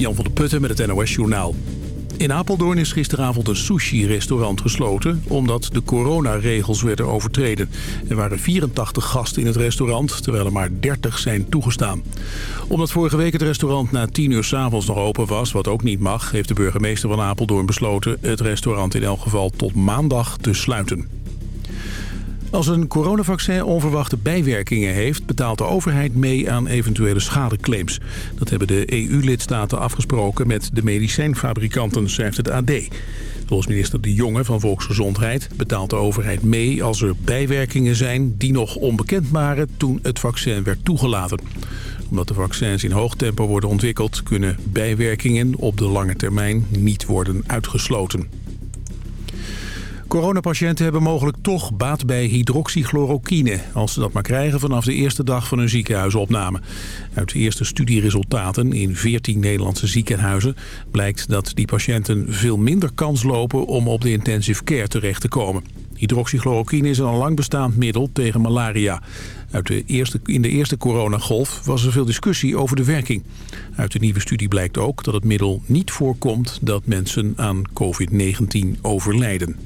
Jan van der Putten met het NOS Journaal. In Apeldoorn is gisteravond een sushi-restaurant gesloten... omdat de coronaregels werden overtreden. Er waren 84 gasten in het restaurant, terwijl er maar 30 zijn toegestaan. Omdat vorige week het restaurant na 10 uur s'avonds nog open was... wat ook niet mag, heeft de burgemeester van Apeldoorn besloten... het restaurant in elk geval tot maandag te sluiten. Als een coronavaccin onverwachte bijwerkingen heeft... betaalt de overheid mee aan eventuele schadeclaims. Dat hebben de EU-lidstaten afgesproken met de medicijnfabrikanten, schrijft het AD. Volgens minister De Jonge van Volksgezondheid betaalt de overheid mee... als er bijwerkingen zijn die nog onbekend waren toen het vaccin werd toegelaten. Omdat de vaccins in hoog tempo worden ontwikkeld... kunnen bijwerkingen op de lange termijn niet worden uitgesloten. Coronapatiënten hebben mogelijk toch baat bij hydroxychloroquine... als ze dat maar krijgen vanaf de eerste dag van hun ziekenhuisopname. Uit de eerste studieresultaten in 14 Nederlandse ziekenhuizen... blijkt dat die patiënten veel minder kans lopen om op de intensive care terecht te komen. Hydroxychloroquine is een al lang bestaand middel tegen malaria. Uit de eerste, in de eerste coronagolf was er veel discussie over de werking. Uit de nieuwe studie blijkt ook dat het middel niet voorkomt dat mensen aan COVID-19 overlijden.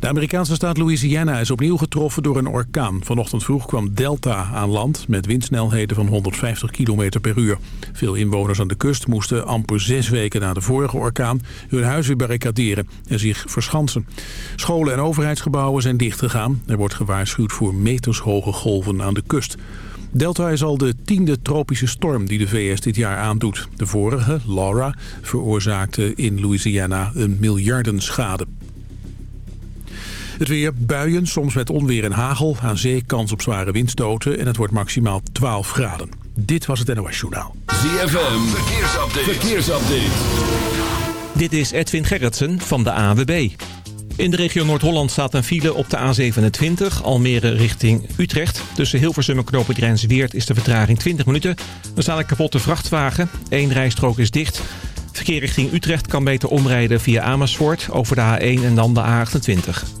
De Amerikaanse staat Louisiana is opnieuw getroffen door een orkaan. Vanochtend vroeg kwam Delta aan land met windsnelheden van 150 km per uur. Veel inwoners aan de kust moesten amper zes weken na de vorige orkaan hun huis weer barricaderen en zich verschansen. Scholen en overheidsgebouwen zijn dichtgegaan. Er wordt gewaarschuwd voor metershoge golven aan de kust. Delta is al de tiende tropische storm die de VS dit jaar aandoet. De vorige, Laura, veroorzaakte in Louisiana een miljardenschade. Het weer buien, soms met onweer en hagel. Aan zee kans op zware windstoten en het wordt maximaal 12 graden. Dit was het NOS Journaal. ZFM, verkeersupdate. verkeersupdate. Dit is Edwin Gerritsen van de AWB. In de regio Noord-Holland staat een file op de A27, Almere richting Utrecht. Tussen Hilversum en Weert is de vertraging 20 minuten. Er staat een kapotte vrachtwagen, Eén rijstrook is dicht. Verkeer richting Utrecht kan beter omrijden via Amersfoort over de A1 en dan de A28.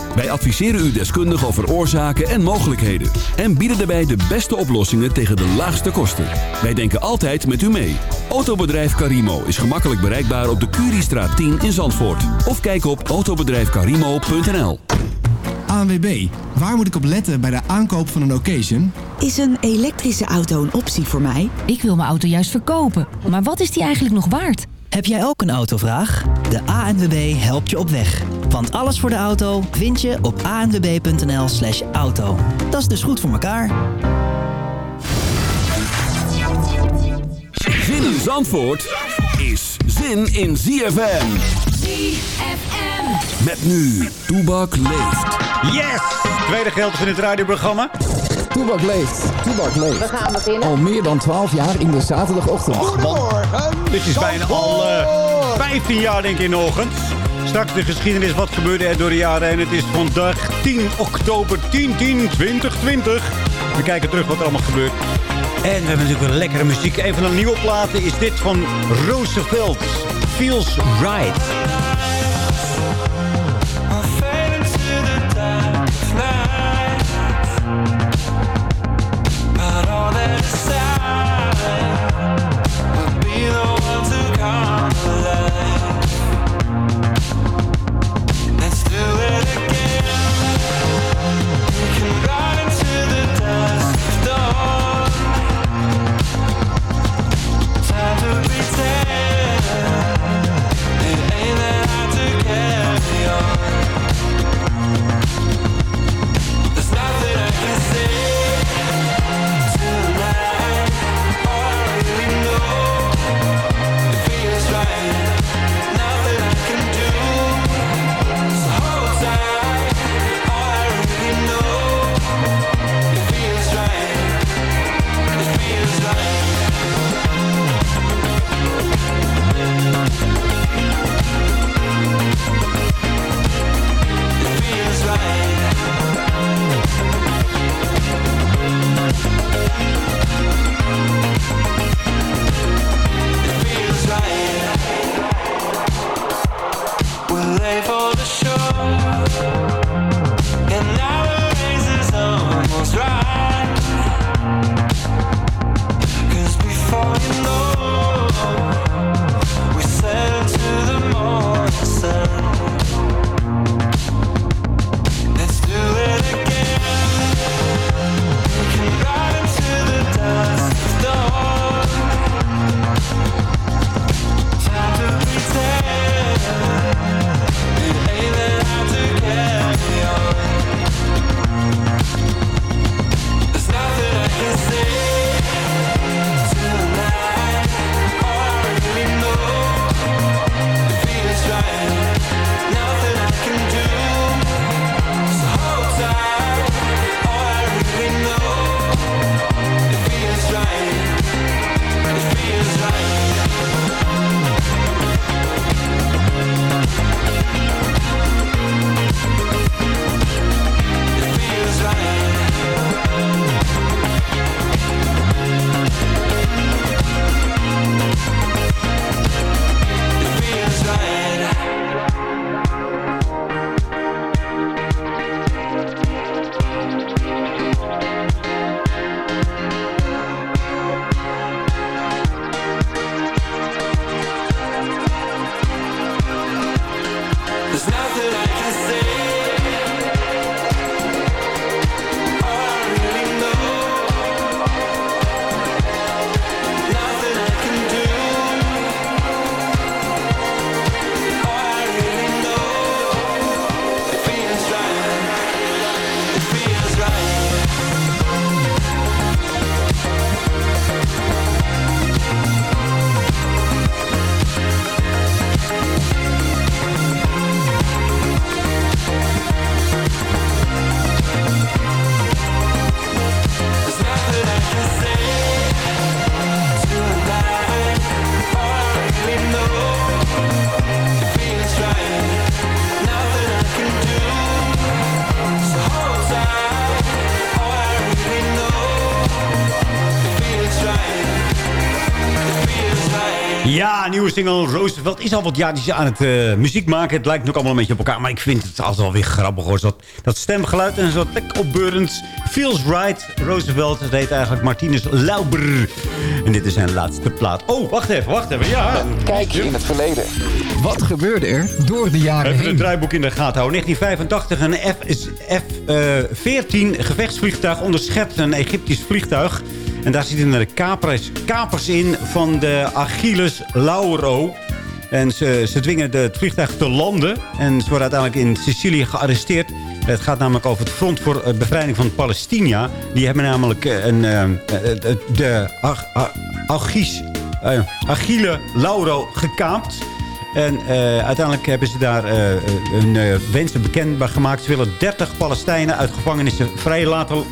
Wij adviseren u deskundig over oorzaken en mogelijkheden. En bieden daarbij de beste oplossingen tegen de laagste kosten. Wij denken altijd met u mee. Autobedrijf Karimo is gemakkelijk bereikbaar op de Curiestraat 10 in Zandvoort. Of kijk op autobedrijfkarimo.nl ANWB, waar moet ik op letten bij de aankoop van een occasion? Is een elektrische auto een optie voor mij? Ik wil mijn auto juist verkopen. Maar wat is die eigenlijk nog waard? Heb jij ook een autovraag? De ANWB helpt je op weg. Want alles voor de auto vind je op anwb.nl slash auto. Dat is dus goed voor elkaar. Zin in Zandvoort is zin in ZFM. ZFM. Met nu, Toebak leeft. Yes! Tweede geld in het radioprogramma. Toebak leeft, Toebak leeft. We gaan beginnen. Al meer dan 12 jaar in de zaterdagochtend. Goedemorgen. Dit is bijna al uh, 15 jaar denk ik in de ochtend. Straks de geschiedenis, wat gebeurde er door de jaren. En het is vandaag 10 oktober 10, 10, 2020. We kijken terug wat er allemaal gebeurt. En we hebben natuurlijk een lekkere muziek. Een van de nieuwe platen is dit van Roosevelt. Feels Right. Ja, nieuwe single Roosevelt is al wat jaartjes aan het eh, muziek maken. Het lijkt ook allemaal een beetje op elkaar. Maar ik vind het altijd wel weer grappig hoor. Dat, dat stemgeluid en zo lekker opbeurend. Feels right. Roosevelt, dat heet eigenlijk Martinez Lauber. En dit is zijn laatste plaat. Oh, wacht even, wacht even. Ja. Kijk in het verleden. Wat gebeurde er door de jaren Even heen? het draaiboek in de gaten houden. 1985, een F-14 gevechtsvliegtuig onderschept een Egyptisch vliegtuig. En daar zitten de kapers, in van de Achilles Lauro. En ze, ze dwingen de, het vliegtuig te landen. En ze worden uiteindelijk in Sicilië gearresteerd. Het gaat namelijk over het Front voor eh, Bevrijding van Palestina. Die hebben namelijk eh, een, eh, eh, de Ach- Achille Lauro gekaapt. En uiteindelijk hebben ze daar eh, hun eh, wensen bekendbaar gemaakt. Ze willen 30 Palestijnen uit gevangenissen vrij laten.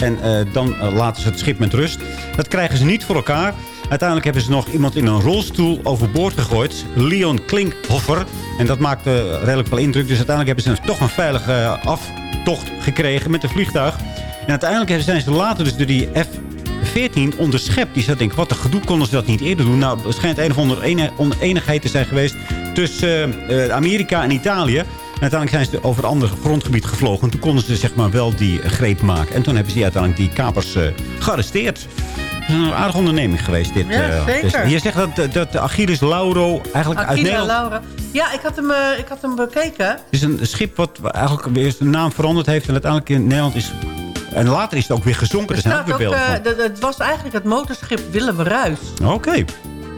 En eh, dan eh, laten ze het schip met rust. Dat krijgen ze niet voor elkaar. Uiteindelijk hebben ze nog iemand in een rolstoel overboord gegooid. Leon Klinkhoffer. En dat maakte redelijk veel indruk. Dus uiteindelijk hebben ze toch een veilige eh, aftocht gekregen met een vliegtuig. En uiteindelijk zijn ze later dus door die F-14 onderschept. Die zat denk ik, wat een gedoe konden ze dat niet eerder doen. Nou, er schijnt een of andere oneenigheid te zijn geweest tussen Amerika en Italië. En uiteindelijk zijn ze over een ander grondgebied gevlogen. Toen konden ze zeg maar wel die greep maken. En toen hebben ze uiteindelijk die kapers eh, gearresteerd. Het is een aardige onderneming geweest dit. Ja, eh, zeker. dus- je zegt dat, dat Achilles Lauro eigenlijk uit Nederland... Laura. Ja, ik had, hem, eh, ik had hem bekeken. Het is een schip wat eigenlijk weer zijn naam veranderd heeft. En uiteindelijk in Nederland is... En later is het ook weer gezonken. Er Er zijn ook weer beelden het was eigenlijk het motorschip Willem Ruis. Oké.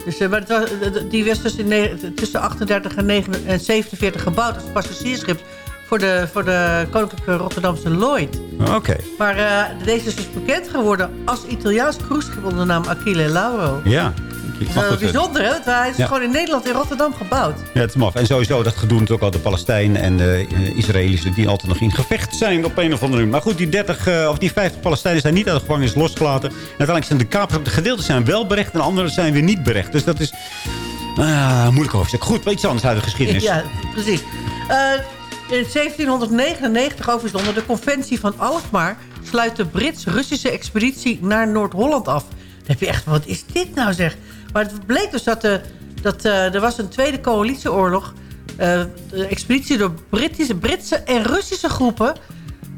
Dus, eh, maar het was, die was dus in tussen 38 en, 9 en 47 gebouwd als passagiersschip voor de, voor de Koninklijke Rotterdamse Lloyd. Oké. Maar eh, deze is dus bekend geworden als Italiaans cruiseschip onder de naam Achille Lauro. Ja. Bijzonder, hè? Want hij is Ja. gewoon in Nederland, in Rotterdam gebouwd. Ja, het is maf. En sowieso, dat gedoe natuurlijk al de Palestijnen en de eh, Israëli's... die altijd nog in gevecht zijn op een of andere manier. Maar goed, die, 30, eh, of die 50 Palestijnen zijn niet uit de gevangenis losgelaten. En uiteindelijk zijn de kapers ook... De gedeelten zijn wel berecht en de andere zijn weer niet berecht. Dus dat is... ah moeilijk hoofdstuk. Goed, iets anders uit de geschiedenis. Ja, precies. In 1799, overigens onder de conventie van Alkmaar... sluit de Brits-Russische expeditie naar Noord-Holland af. Dan heb je echt, wat is dit nou zeg? Maar het bleek dus dat, de, dat eh, er was een tweede coalitieoorlog... eh de expeditie door Britse, Britse en Russische groepen...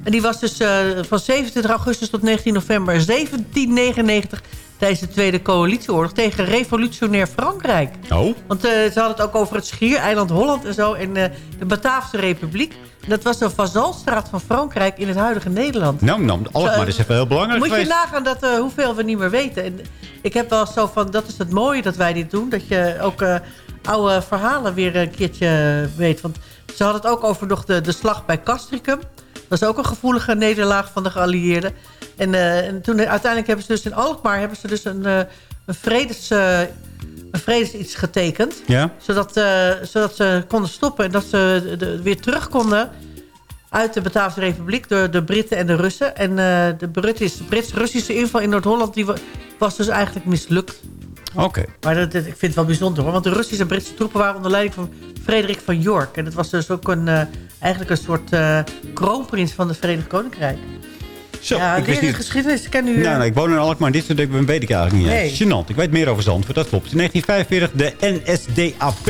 En die was dus eh, van 27 augustus tot 19 november 1799... tijdens de Tweede Coalitieoorlog tegen revolutionair Frankrijk. Oh? Want eh, ze hadden het ook over het Schiereiland Holland en zo... en eh, de Bataafse Republiek. En dat was een vazalstraat van Frankrijk in het huidige Nederland. Nou, nou, Alkmaar is even heel belangrijk Moet je nagaan dat, eh, hoeveel we niet meer weten. En ik heb wel zo van, dat is het mooie dat wij dit doen. Dat je ook oude verhalen weer een keertje weet. Want ze hadden het ook over nog de, de slag bij Castricum. Dat is ook een gevoelige nederlaag van de geallieerden. En, eh, en toen uiteindelijk hebben ze dus in Alkmaar hebben ze dus een, eh, een, vredes, eh, een vredes iets getekend. Ja? Zodat, zodat ze konden stoppen en dat ze de- weer terug konden uit de Bataafse Republiek door de Britten en de Russen. En de Brits- Brits-Russische inval in Noord-Holland die wa- was dus eigenlijk mislukt. Oké. Maar dat, dat- ik vind het wel bijzonder hoor. Want de Russische en Britse troepen waren onder leiding van Frederik van York. En dat was dus ook een, eigenlijk een soort kroonprins van het Verenigd Koninkrijk. Zo, ja, ik wist niet... geschiedenis. Ik ken u... Nou, nou, ik woon in Alkmaar. Dit soort dingen weet ik eigenlijk niet. Nee. eens. Gênant. Ik weet meer over Zandvoort. Dat klopt. In 1945 de NSDAP.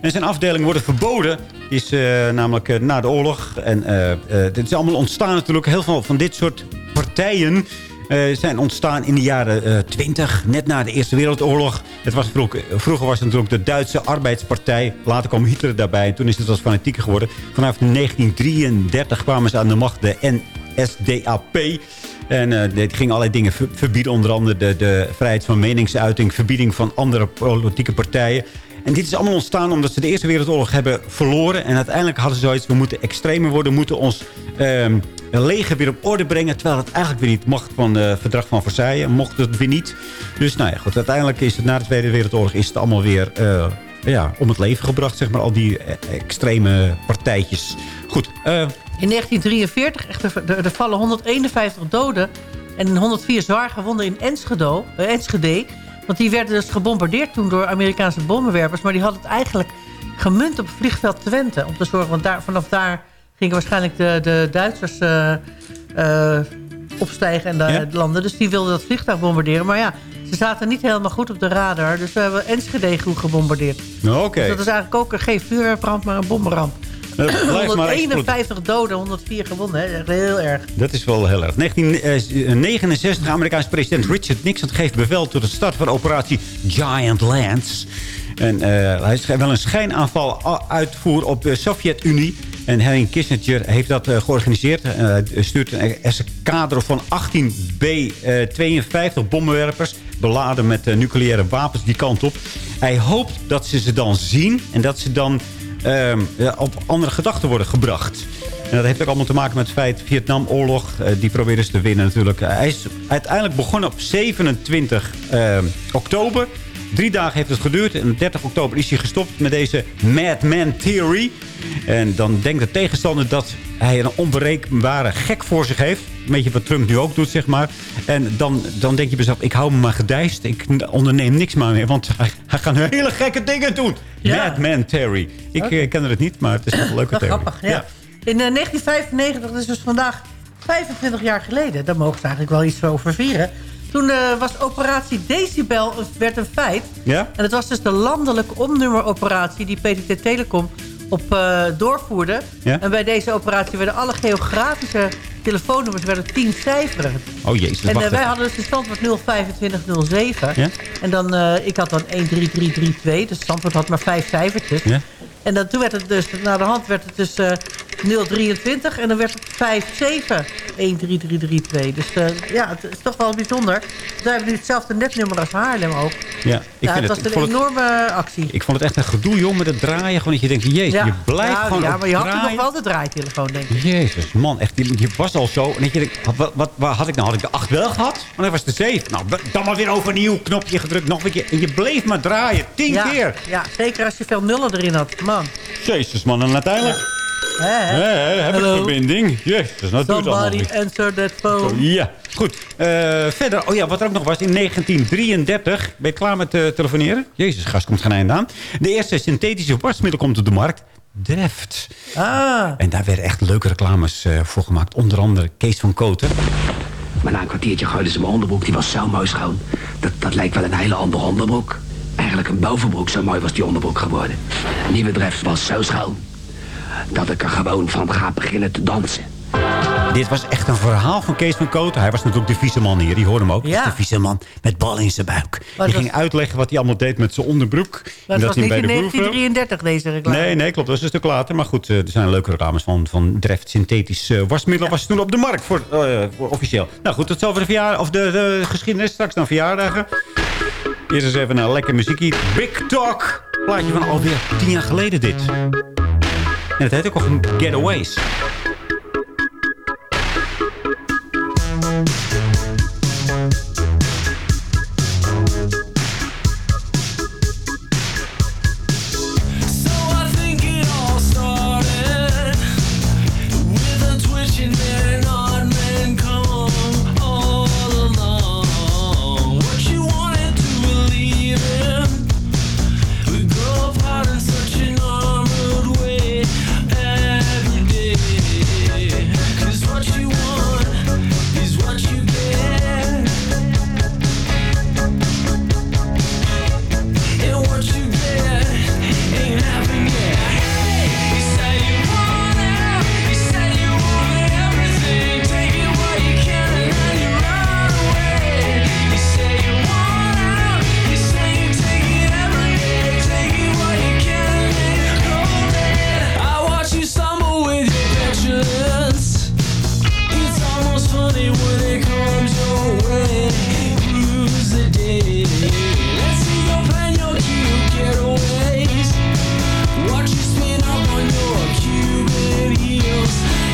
En zijn afdeling worden verboden. Die is eh, namelijk eh, na de oorlog. En eh, dit is allemaal ontstaan natuurlijk. Heel veel van dit soort partijen zijn ontstaan in de jaren eh 20. Net na de Eerste Wereldoorlog. Het was vroeger, vroeger was het natuurlijk de Duitse Arbeidspartij. Later kwam Hitler daarbij. En toen is het wat fanatieker geworden. Vanaf 1933 kwamen ze aan de macht. De NSDAP. En eh, die gingen allerlei dingen ver- verbieden. Onder andere de, de vrijheid van meningsuiting. Verbieding van andere politieke partijen. En dit is allemaal ontstaan omdat ze de Eerste Wereldoorlog hebben verloren. En uiteindelijk hadden ze zoiets. We moeten extremer worden. Moeten ons ehm, leger weer op orde brengen. Terwijl het eigenlijk weer niet mocht van het verdrag van Versailles. Mocht het weer niet. Dus nou ja, goed. Uiteindelijk is het na de Tweede Wereldoorlog is het allemaal weer... eh, ja, om het leven gebracht, zeg maar. Al die eh, extreme partijtjes. Goed, eh, In 1943 echter, er, er vallen 151 doden en 104 zwaar gewonden in Enschede, eh, Enschede. Want die werden dus gebombardeerd toen door Amerikaanse bommenwerpers. Maar die hadden het eigenlijk gemunt op het vliegveld Twente. Om te zorgen, want daar, vanaf daar gingen waarschijnlijk de, de Duitsers eh, eh, opstijgen en de, Ja. landen. Dus die wilden dat vliegtuig bombarderen. Maar ja, Ze zaten niet helemaal goed op de radar. Dus we hebben Enschede goed gebombardeerd. Oké. Dus dat is eigenlijk ook geen vuurwerkramp, maar een bommenramp. Eh, blijf maar 151 doden, 104 gewonden. Hè? Echt heel erg. Dat is wel heel erg. 1969, Amerikaanse president Richard Nixon geeft bevel tot de start van operatie Giant Lance. En uh, hij een schijnaanval uitvoer op de Sovjet-Unie. En Henry Kissinger heeft dat uh, georganiseerd. Uh, stuurt een escadre van 18 B-52 bommenwerpers... beladen met nucleaire wapens die kant op. Hij hoopt dat ze ze dan zien en dat ze dan uh, op andere gedachten worden gebracht. En dat heeft ook allemaal te maken met het feit... Vietnamoorlog, uh, die proberen ze te winnen natuurlijk. Uh, hij is uiteindelijk begonnen op 27 uh, oktober. Drie dagen heeft het geduurd. En op 30 oktober is hij gestopt met deze Madman Theory. En dan denkt de tegenstander dat hij een onberekenbare gek voor zich heeft. Een beetje wat Trump nu ook doet, zeg maar. En dan, dan denk je bij jezelf, ik hou me maar gedijst. Ik onderneem niks maar meer, want hij, hij gaat hele gekke dingen doen. Ja. Madman Terry. Ik okay. uh, ken het niet, maar het is een leuke theorie. Grappig, ja. ja. In uh, 1995, dat is dus vandaag 25 jaar geleden. Daar mogen ze eigenlijk wel iets over vieren. Toen uh, was operatie Decibel werd een feit. Ja? En het was dus de landelijke omnummeroperatie die PTT Telecom op uh, doorvoerde. Ja? En bij deze operatie werden alle geografische telefoonnummers werden tien cijferen. Oh jezus, En uh, wij hadden dus de standwoord 02507. Ja? En dan, ik had dan 13332, dus het standwoord had maar vijf cijfertjes. Ja? En dan, toen werd het dus, naar de hand werd het dus 023 en dan werd het 57 13332. Dus uh, ja, het is toch wel bijzonder. Zij hebben nu hetzelfde netnummer als Haarlem ook. Ja, ik ja, vind het was een enorme het, actie. Ik vond het echt een gedoe, joh, met het draaien. Gewoon dat je denkt, jezus, ja. je blijft ja, gewoon Ja, maar je had nog wel de draaitelefoon, denk ik. Jezus, man, echt, je, je was al zo. En dat je denkt, wat, wat, wat had ik nou? Had ik de 8 wel gehad? Maar dan was de 7. Nou, dan maar weer overnieuw, knopje gedrukt, nog een keer. En je bleef maar draaien, tien keer. Ja, zeker als je veel nullen erin had, man. Jezus, man, en uiteindelijk... Hè? Hé, heb ik verbinding? Nou doet het allemaal Somebody answer that phone. Ja, goed. Uh, verder, oh ja, wat er ook nog was. In 1933, ben je klaar met uh, telefoneren? Jezus, gast komt geen einde aan. De eerste synthetische wasmiddel komt op de markt. Dreft. Ah. En daar werden echt leuke reclames uh, voor gemaakt. Onder andere Kees van Koten. Maar na een kwartiertje gooiden ze mijn onderbroek. Die was zo mooi schoon. Dat, dat leek wel een hele andere onderbroek. Eigenlijk een bovenbroek. Zo mooi was die onderbroek geworden. Nieuwe Dreft was zo schoon. Dat ik er gewoon van ga beginnen te dansen. Dit was echt een verhaal van Kees van Koten. Hij was natuurlijk de vieze man hier. Die hoorde hem ook. Ja. De vieze man met bal in zijn buik. Maar die was... ging uitleggen wat hij allemaal deed met zijn onderbroek. Maar en het was hij niet in de 1933 deze reclame. Nee, nee, klopt. Dat is een stuk later. Maar goed, er zijn leuke reclames van, van Dreft synthetisch uh, wasmiddel. Ja. Was toen op de markt voor, uh, voor officieel. Nou goed, tot zover de, verjaardag, of de, de geschiedenis. Straks dan verjaardagen. Eerst eens even naar lekker muziekje. Big Talk. Plaatje van alweer tien jaar geleden dit. En het heet ook nog Getaways. you heels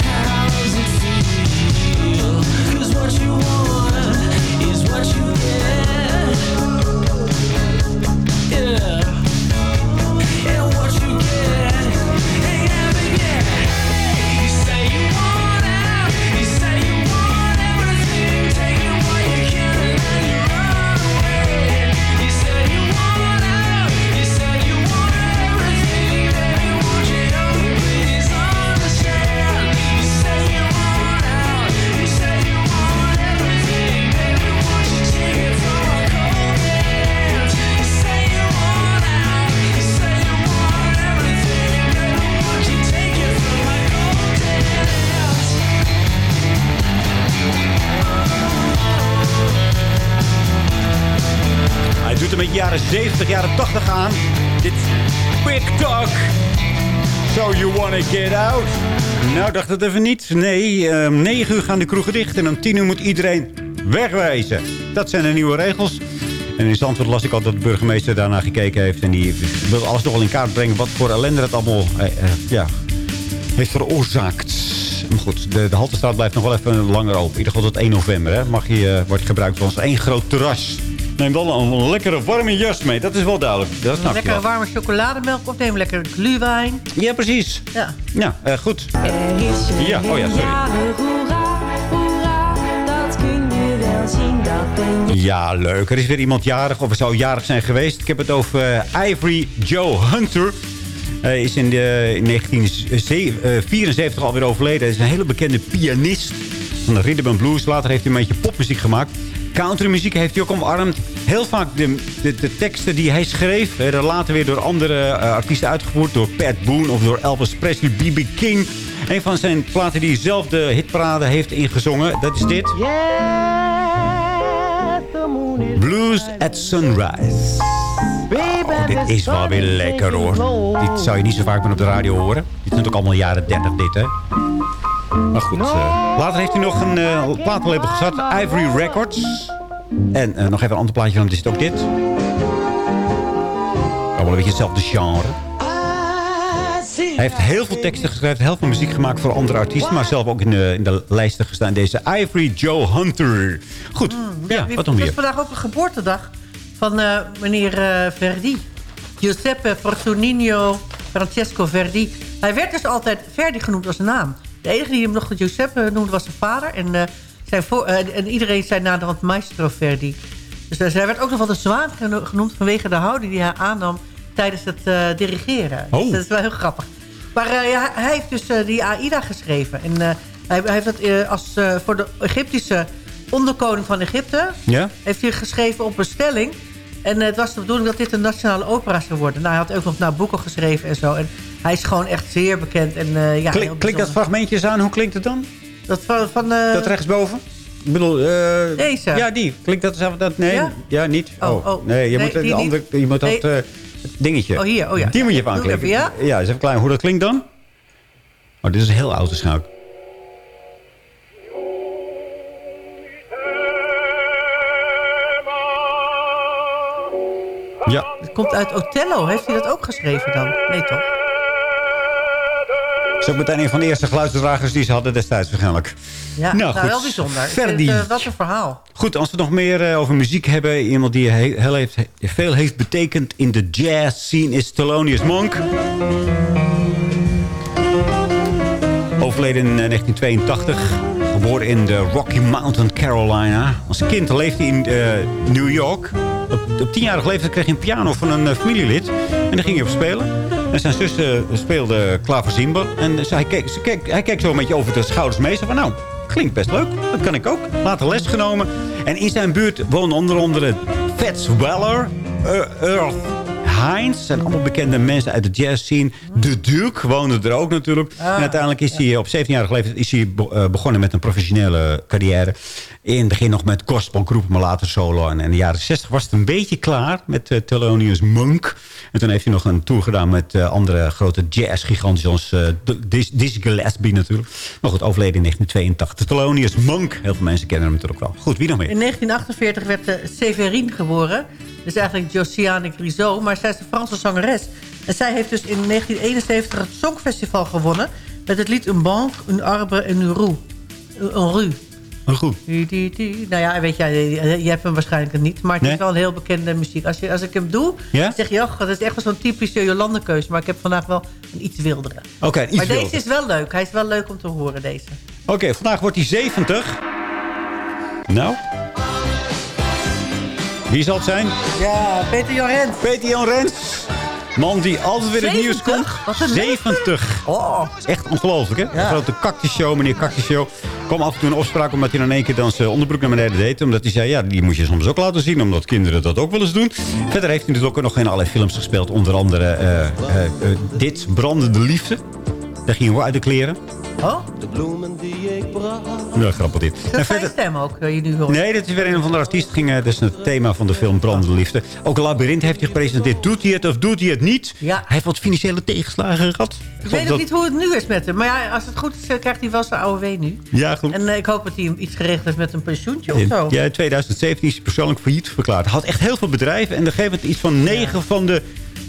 70, jaren 80 aan. Dit Big Talk. So you wanna get out? Nou, dacht het even niet. Nee, om 9 uur gaan de kroegen dicht en om 10 uur moet iedereen wegwijzen. Dat zijn de nieuwe regels. En in Zandvoort las ik al dat de burgemeester daarna gekeken heeft. En die wil alles nogal in kaart brengen wat voor ellende het allemaal eh, eh, ja, heeft veroorzaakt. Maar goed, de, Haltestraat blijft nog wel even langer open. In ieder geval tot 1 november hè, mag je, uh, wordt gebruikt als één groot terras. Neem dan een lekkere warme jas mee. Dat is wel duidelijk. Dat snap lekkere warme chocolademelk of neem lekker glühwein. Ja, precies. Ja, ja uh, goed. Ja, oh ja, sorry. Ja, leuk. Er is weer iemand jarig, of er zou jarig zijn geweest. Ik heb het over uh, Ivory Joe Hunter. Hij is in, de, in 1974 alweer overleden. Hij is een hele bekende pianist rhythm and blues. Later heeft hij een beetje popmuziek gemaakt. Countrymuziek heeft hij ook omarmd. Heel vaak de, de, teksten die hij schreef... werden later weer door andere uh, artiesten uitgevoerd. Door Pat Boone of door Elvis Presley, B.B. King. Een van zijn platen die hij zelf de hitparade heeft ingezongen. Dat is dit. Blues at Sunrise. Oh, dit is wel weer lekker hoor. Dit zou je niet zo vaak meer op de radio horen. Dit zijn ook allemaal jaren 30 dit hè. Maar goed, uh, later heeft hij nog een uh, platenlabel gezet. Ivory Records. En uh, nog even een ander plaatje van, is het ook dit. Allemaal een beetje hetzelfde genre. Hij heeft heel veel teksten geschreven, heel veel muziek gemaakt voor andere artiesten. Maar zelf ook in de, in de lijsten gestaan. Deze Ivory Joe Hunter. Goed, mm, ja, ja, wat dan weer? Het is vandaag ook de geboortedag van uh, meneer uh, Verdi. Giuseppe Fortunino Francesco Verdi. Hij werd dus altijd Verdi genoemd als een naam. De enige die hem nog Giuseppe noemde was zijn vader. En, uh, zijn voor, en iedereen zei naderhand Maestro Verdi. Dus hij werd ook nog wel de zwaan genoemd vanwege de houding die hij aannam tijdens het dirigeren. Oh. Dus dat is wel heel grappig. Maar ja, hij heeft dus die AIDA geschreven. En hij, hij, heeft dat als, voor de Egyptische onderkoning van Egypte... Ja? heeft hij geschreven op bestelling. En het was de bedoeling dat dit een nationale opera zou worden. Nou, hij had ook nog Nabucco geschreven en zo. En hij is gewoon echt zeer bekend. En, uh, ja, Klink, klinkt dat fragmentje eens aan? Hoe klinkt het dan? Dat van... van uh, dat rechtsboven? Ik bedoel, uh, Deze? Ja, die. Klinkt dat zelf? Dat, nee, ja? ja niet. Oh, oh. Nee, je nee, moet, de andere, je moet dat dingetje. Oh, hier. Oh, ja. Die moet je even aanklikken. ja? Ja, is even klein. Hoe dat klinkt dan? Oh, dit is een heel oude schuik. Komt uit Othello. Heeft hij dat ook geschreven dan? Nee, toch? Dat is ook meteen een van de eerste geluidsdragers die ze hadden destijds waarschijnlijk. Ja, nou, nou wel bijzonder. Verdi. Uh, wat een verhaal. Goed, als we nog meer uh, over muziek hebben. Iemand die heel heeft, veel heeft betekend in de jazz scene is Thelonious Monk. Overleden in 1982. Geboren in de Rocky Mountain, Carolina. Als kind leefde hij in uh, New York. Op, op tienjarige leeftijd kreeg hij een piano van een uh, familielid. En daar ging hij op spelen. En zijn zus uh, speelde klaverziember. En hij, keek, ze keek, hij keek zo een beetje over de schouders mee. Ze van, nou, klinkt best leuk. Dat kan ik ook. Later les genomen. En in zijn buurt woonde onder andere Fats Weller, Earth Hines. zijn allemaal bekende mensen uit de jazz scene. De Duke woonde er ook natuurlijk. Ah, en uiteindelijk is hij op 17-jarige leeftijd is hij begonnen met een professionele carrière. In het begin nog met gospelgroepen, maar later solo. En in de jaren 60 was het een beetje klaar met uh, Thelonious Monk. En toen heeft hij nog een tour gedaan met uh, andere grote jazzgiganten. Zoals uh, Gillespie natuurlijk. Maar goed, overleden in 1982. Thelonious Monk. Heel veel mensen kennen hem natuurlijk wel. Goed, wie nog meer? In 1948 werd Severine geboren. Dus eigenlijk Josiane Grisot. Maar zij is een Franse zangeres. En zij heeft dus in 1971 het Songfestival gewonnen. Met het lied Un banque, un arbre, un rue. Un rue. Een goed. Nou ja, weet je, je hebt hem waarschijnlijk niet. Maar het nee? is wel een heel bekende muziek. Als, je, als ik hem doe, ja? zeg je... Oh, dat is echt wel zo'n typische Jolande-keus. Maar ik heb vandaag wel een iets wildere. Oké, okay, iets Maar deze is wel leuk. Hij is wel leuk om te horen, deze. Oké, okay, vandaag wordt hij 70. Nou? Wie zal het zijn? Ja, Peter Jan Rens. Peter Jan Rens. Man die altijd weer het nieuws komt. Wat een 70. Oh. Echt ongelooflijk, hè? Ja. De grote cactusshow, meneer cactusshow. kwam af en toe een opspraak omdat hij dan in één keer dan zijn onderbroek naar beneden deed. Omdat hij zei, ja, die moet je soms ook laten zien. Omdat kinderen dat ook wel eens doen. Verder heeft hij natuurlijk ook nog in allerlei films gespeeld. Onder andere uh, uh, uh, dit, Brandende Liefde. Daar ging hij uit de kleren. Oh? De bloemen die ik bracht. Ja, grappig dit. Dat is zijn stem ook, eh, je nu hoort. Nee, dat is weer een van de artiesten. Ging, eh, dat is het thema van de film Brandende Liefde. Ook Labyrinth heeft hij gepresenteerd. Doet hij het of doet hij het niet? Ja. Hij heeft wat financiële tegenslagen gehad. Ik weet ook niet hoe het nu is met hem. Maar ja, als het goed is, eh, krijgt hij wel zijn AOW nu. Ja, goed. En ik hoop dat hij iets geregeld heeft met een pensioentje of zo. Ja, in 2017 is hij persoonlijk failliet verklaard. Hij had echt heel veel bedrijven. En een gegeven moment iets van negen van de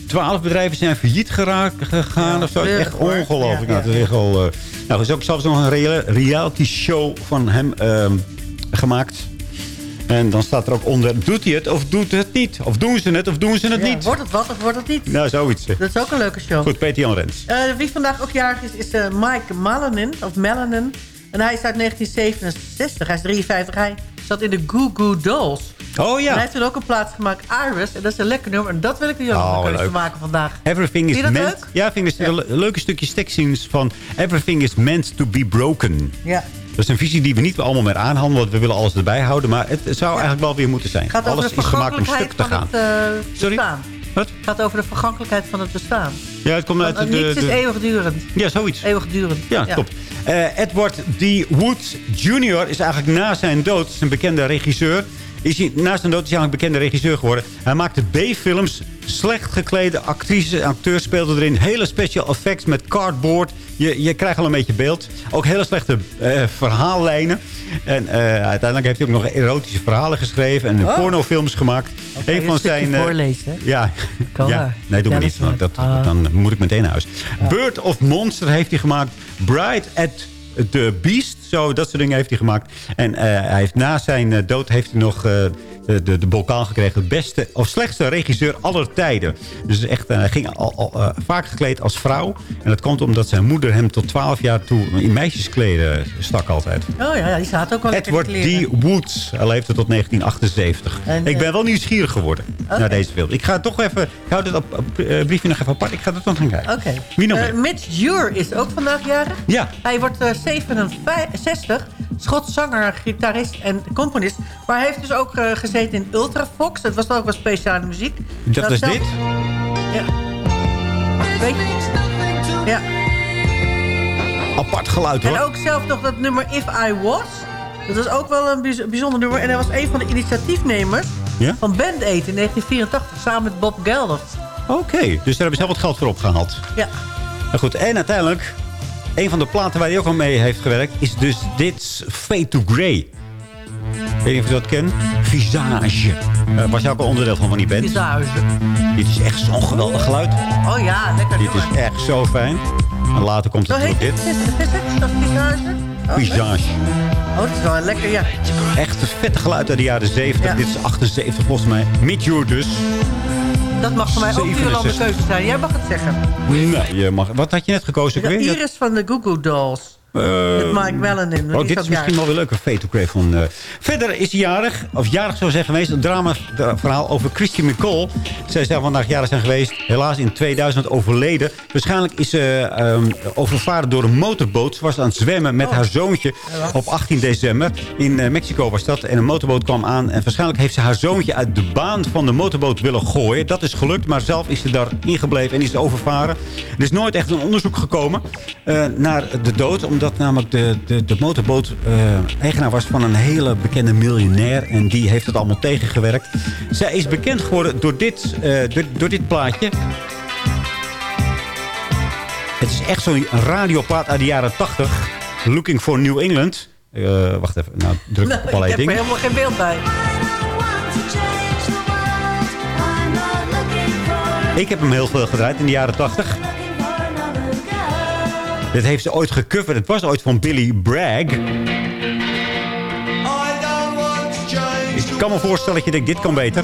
twaalf bedrijven zijn failliet geraakt, gegaan. of zo. Echt ongelooflijk. Ja, Nou, het is echt al, eh, nou, er is ook zelfs nog een reality show van hem ehm, gemaakt. En dan staat er ook onder, doet hij het of doet het niet? Of doen ze het of doen ze het Ja, niet? Wordt het wat of wordt het niet? Nou, zoiets. Dat is ook een leuke show. Goed, Peter Jan Rens. Eh, wie vandaag ook jarig is, is eh, Mike Malanin, of Malanin. En hij is uit 1967. Hij is 53. Hij zat in de Goo Goo Dolls. Oh En ja. hij heeft toen ook een plaats gemaakt, Iris. En dat is een lekker nummer. En dat wil ik de jongen Oh, leuk. maken vandaag. Everything is Vind je dat meant... leuk? Ja, vind ik een le- leuke stukje tekstziens van... Everything is meant to be broken. Ja. Dat is een visie die we niet allemaal meer aanhandelen. Want we willen alles erbij houden. Maar het zou eigenlijk wel weer moeten zijn. Gaat alles is gemaakt om stuk te gaan. het eh, Sorry? bestaan. Wat? Het gaat over de vergankelijkheid van het bestaan. Ja, het komt uit de... eh, niets de- is eeuwigdurend. Ja, zoiets. Eeuwigdurend. Ja, klopt. Eh, Edward D. Wood Jr. is eigenlijk na zijn dood... is een bekende regisseur... Is hij, na zijn dood is hij eigenlijk een bekende regisseur geworden. Hij maakte B-films. Slecht geklede actrices en acteurs speelden erin. Hele special effects met cardboard. Je, je krijgt al een beetje beeld. Ook hele slechte eh, verhaallijnen. En eh, uiteindelijk heeft hij ook nog erotische verhalen geschreven. En Oh. pornofilms gemaakt. Oké, een een van zijn... eh, voorlezen? Ja. Kan ja. Nee, doe maar Ja, niet. dat Ah. Dan moet ik meteen naar huis. Bird of Monster heeft hij gemaakt. Bride at the Beast. Zo, dat soort dingen heeft hij gemaakt. En eh, hij heeft na zijn eh, dood heeft hij nog... eh, de, de, de bokaal gekregen. Beste of slechtste regisseur aller tijden. Dus echt, eh, hij ging al, al, eh, vaak gekleed als vrouw. En dat komt omdat zijn moeder hem tot 12 jaar toe in meisjeskleden stak altijd. Oh ja, die staat ook wel Edward de. D. Woods. Hij leefde tot 1978. En, ik ben wel nieuwsgierig geworden naar deze film. Ik ga toch even... Ik hou dit op, op, briefje nog even apart. Ik ga er toch gaan kijken. Oké. Wie nog? Mitch Jure is ook vandaag jarig. Ja. Hij wordt eh, 67. Schots zanger, gitarist en componist. Maar hij heeft dus ook eh, gezeten in Ultrafox. Dat was ook wel speciale muziek. Dat is zelf- dit? Ja. Weet je? Ja. Apart geluid En hoor. ook zelf nog dat nummer If I Was. Dat was ook wel een bijz- bijzonder nummer. En hij was een van de initiatiefnemers Ja? van Band Aid in 1984. Samen met Bob Geldof. Oké, dus daar hebben ze heel wat geld voor opgehaald. Ja. Nou goed, en uiteindelijk... Een van de platen waar hij ook al mee heeft gewerkt... is dus dit Fade to Grey. Ik weet niet of je dat kent. Visage. Eh, was jij ook al onderdeel van van die band? Visage. Dit is echt zo'n geweldig geluid. Oh ja, lekker Dit is echt zo fijn. En later komt het op dit. Is het dat Visage? Oh. Visage. Oh, dat is wel lekker, ja. Echt een vette geluid uit de jaren 70. Ja. Dit is 78 volgens mij. Midjour dus. Dat mag voor mij ook weer een andere keuze zijn. Jij mag het zeggen. Nee, je mag. Wat had je net gekozen? De. Iris van de Goo Goo Dolls. Eh, Met Mike Mellon Oh, dit is misschien wel weer leuk. Een Fate to van. eh. Verder is hij jarig. Of jarig zou zijn geweest. Een drama verhaal over Christy McCall. Zij zou vandaag jarig zijn geweest. Helaas in 2000 overleden. Waarschijnlijk is ze ehm, overvaren door een motorboot. Ze was aan het zwemmen met haar zoontje op 18 december. In eh, Mexico was dat. En een motorboot kwam aan. En waarschijnlijk heeft ze haar zoontje uit de baan van de motorboot willen gooien. Dat is gelukt. Maar zelf is ze daar ingebleven en is ze overvaren. Er is nooit echt een onderzoek gekomen eh, naar de dood. Omdat namelijk de, de, de motorboot eh, eigenaar was van een hele bekende miljonair. En die heeft het allemaal tegengewerkt. Zij is bekend geworden door dit, eh, door, door dit plaatje. Het is echt zo'n radioplaat uit de jaren 80. Looking for New England. Eh, wacht even. Nou, druk Nou, op allerlei ik heb er dingen. helemaal geen beeld bij. Ik heb hem heel veel gedraaid in de jaren 80. Dit heeft ze ooit gecoverd. Het was ooit van Billy Bragg. Ik kan me voorstellen dat je denkt, dit kan beter.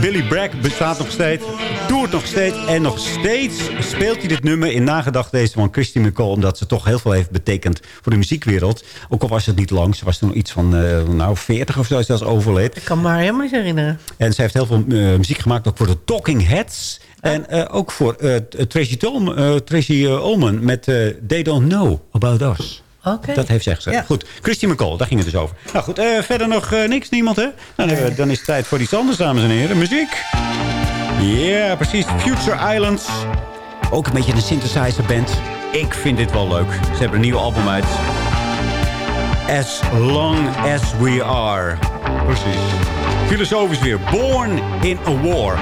Billy Bragg bestaat nog steeds, toert nog steeds... en nog steeds speelt hij dit nummer in nagedachtenis van Christy McCall... omdat ze toch heel veel heeft betekend voor de muziekwereld. Ook al was het niet lang. Ze was toen iets van eh, nou, 40 of zo, zelfs overleed. Ik kan me haar helemaal niet herinneren. En ze heeft heel veel eh, muziek gemaakt, ook voor de Talking Heads. En eh, ook voor eh, Tracy, eh, Tracy eh, Ullman met They Don't Know About Us. Oké. Dat heeft zij gezegd. Ja. Goed, Christy McCall, daar ging het dus over. Nou goed, verder nog niks, niemand hè? Nou, dan, dan is het tijd voor iets anders, dames en heren. Muziek. Ja, precies. Future Islands. Ook een beetje een synthesizer band. ik vind dit wel leuk. Ze hebben een nieuw album uit. As Long As We Are. Precies. Filosofisch weer. Born in a War.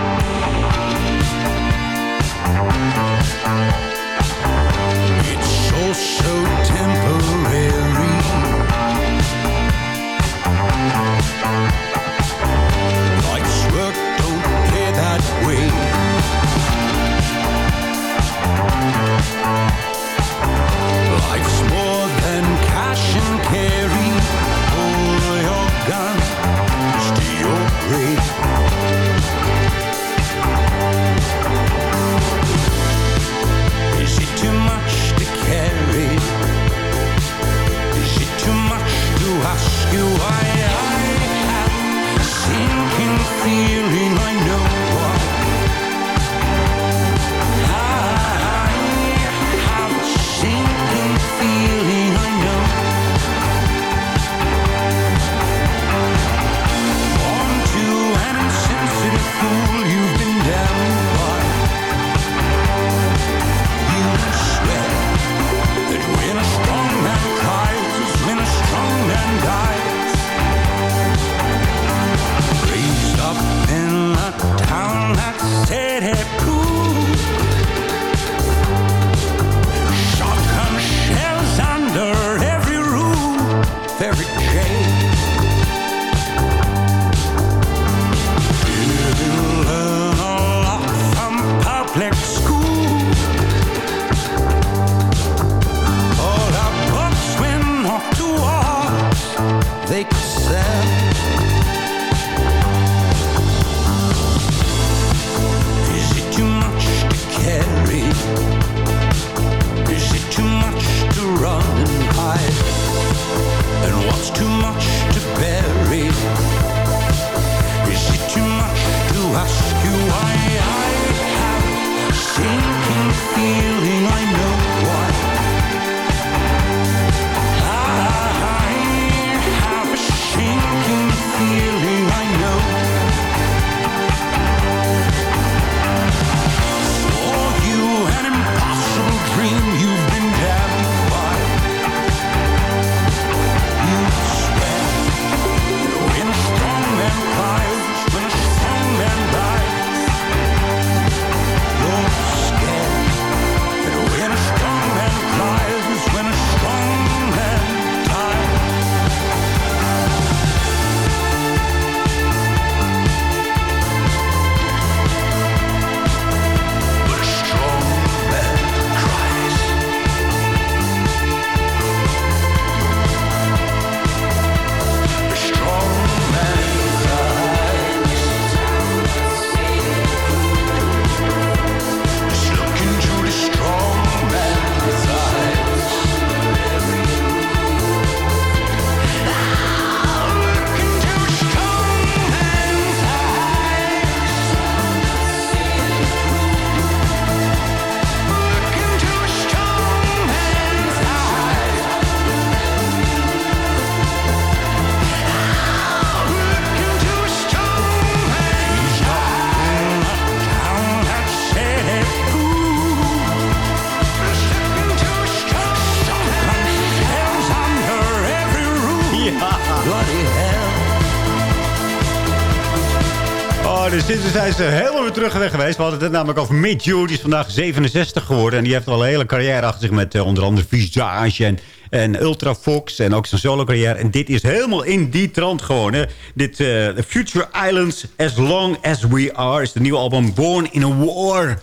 Terug geweest. We hadden het namelijk over Jewell. Die is vandaag 67 geworden. En die heeft al een hele carrière achter zich met eh, onder andere Visage en, en Ultra Fox. En ook zijn solo carrière. En dit is helemaal in die trant gewoon. Dit eh, Future Islands As Long As We Are is de nieuwe album Born in a War.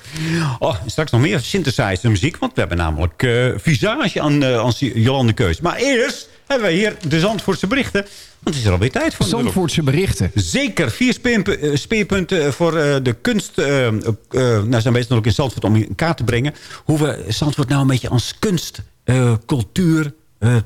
Oh, straks nog meer synthesizer muziek. Want we hebben namelijk eh, Visage aan, aan Jolande Keus. Maar eerst hebben wij hier de Zandvoortse berichten. Want het is er alweer tijd voor. Zandvoortse berichten. Zeker. Vier eh, speerpunten voor eh, de kunst. eh, nou, zijn bezig ook in Zandvoort om in kaart te brengen. Hoe we Zandvoort nou een beetje als kunst, cultuur...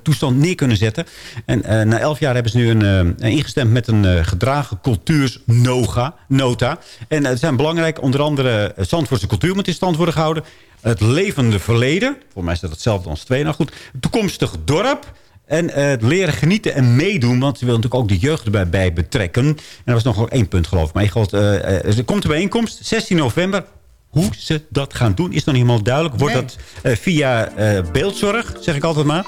toestand neer kunnen zetten. En na elf jaar hebben ze nu een, ingestemd met een gedragen cultuursnota. Nota. En het zijn belangrijk, onder andere Zandvoortse cultuur moet in stand worden gehouden. Het levende verleden. Voor mij is dat hetzelfde als twee. Nou goed, toekomstig dorp. En eh, het leren genieten en meedoen. Want ze willen natuurlijk ook de jeugd erbij bij betrekken. En dat was nog wel één punt geloof ik. Maar je geloof, eh, eh, er komt een bijeenkomst. 16 november. Hoe ze dat gaan doen is nog niet helemaal duidelijk. Wordt Nee. dat eh, via eh, beeldzorg, zeg ik altijd maar?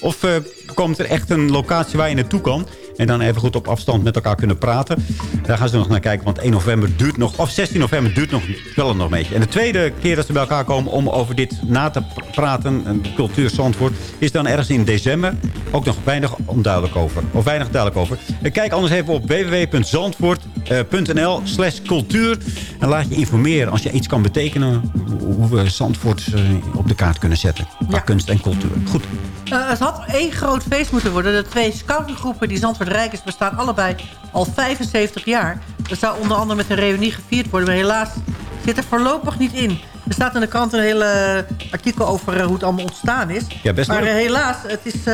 Of eh, komt er echt een locatie waar je naartoe kan... en dan even goed op afstand met elkaar kunnen praten? Daar gaan ze nog naar kijken, want 1 november duurt nog... of 16 november duurt nog wel nog een beetje. En de tweede keer dat ze bij elkaar komen om over dit na te pr- praten... een cultuur Zandvoort, is dan ergens in december. Ook nog weinig onduidelijk over. Of weinig duidelijk over. Kijk anders even op www.zandvoort.nl slash cultuur. En laat je informeren als je iets kan betekenen... hoe- we Zandvoort eh, op de kaart kunnen zetten. Qua kunst en cultuur. Goed. Eh, het had één groot feest moeten worden. De twee scoutinggroepen die Zandvoort Rijk is... bestaan allebei al 75 jaar. Dat zou onder andere met een reunie gevierd worden. Maar helaas zit er voorlopig niet in. Er staat in de krant een hele artikel over eh, hoe het allemaal ontstaan is. Ja, best maar leuk. eh, helaas, het is, eh,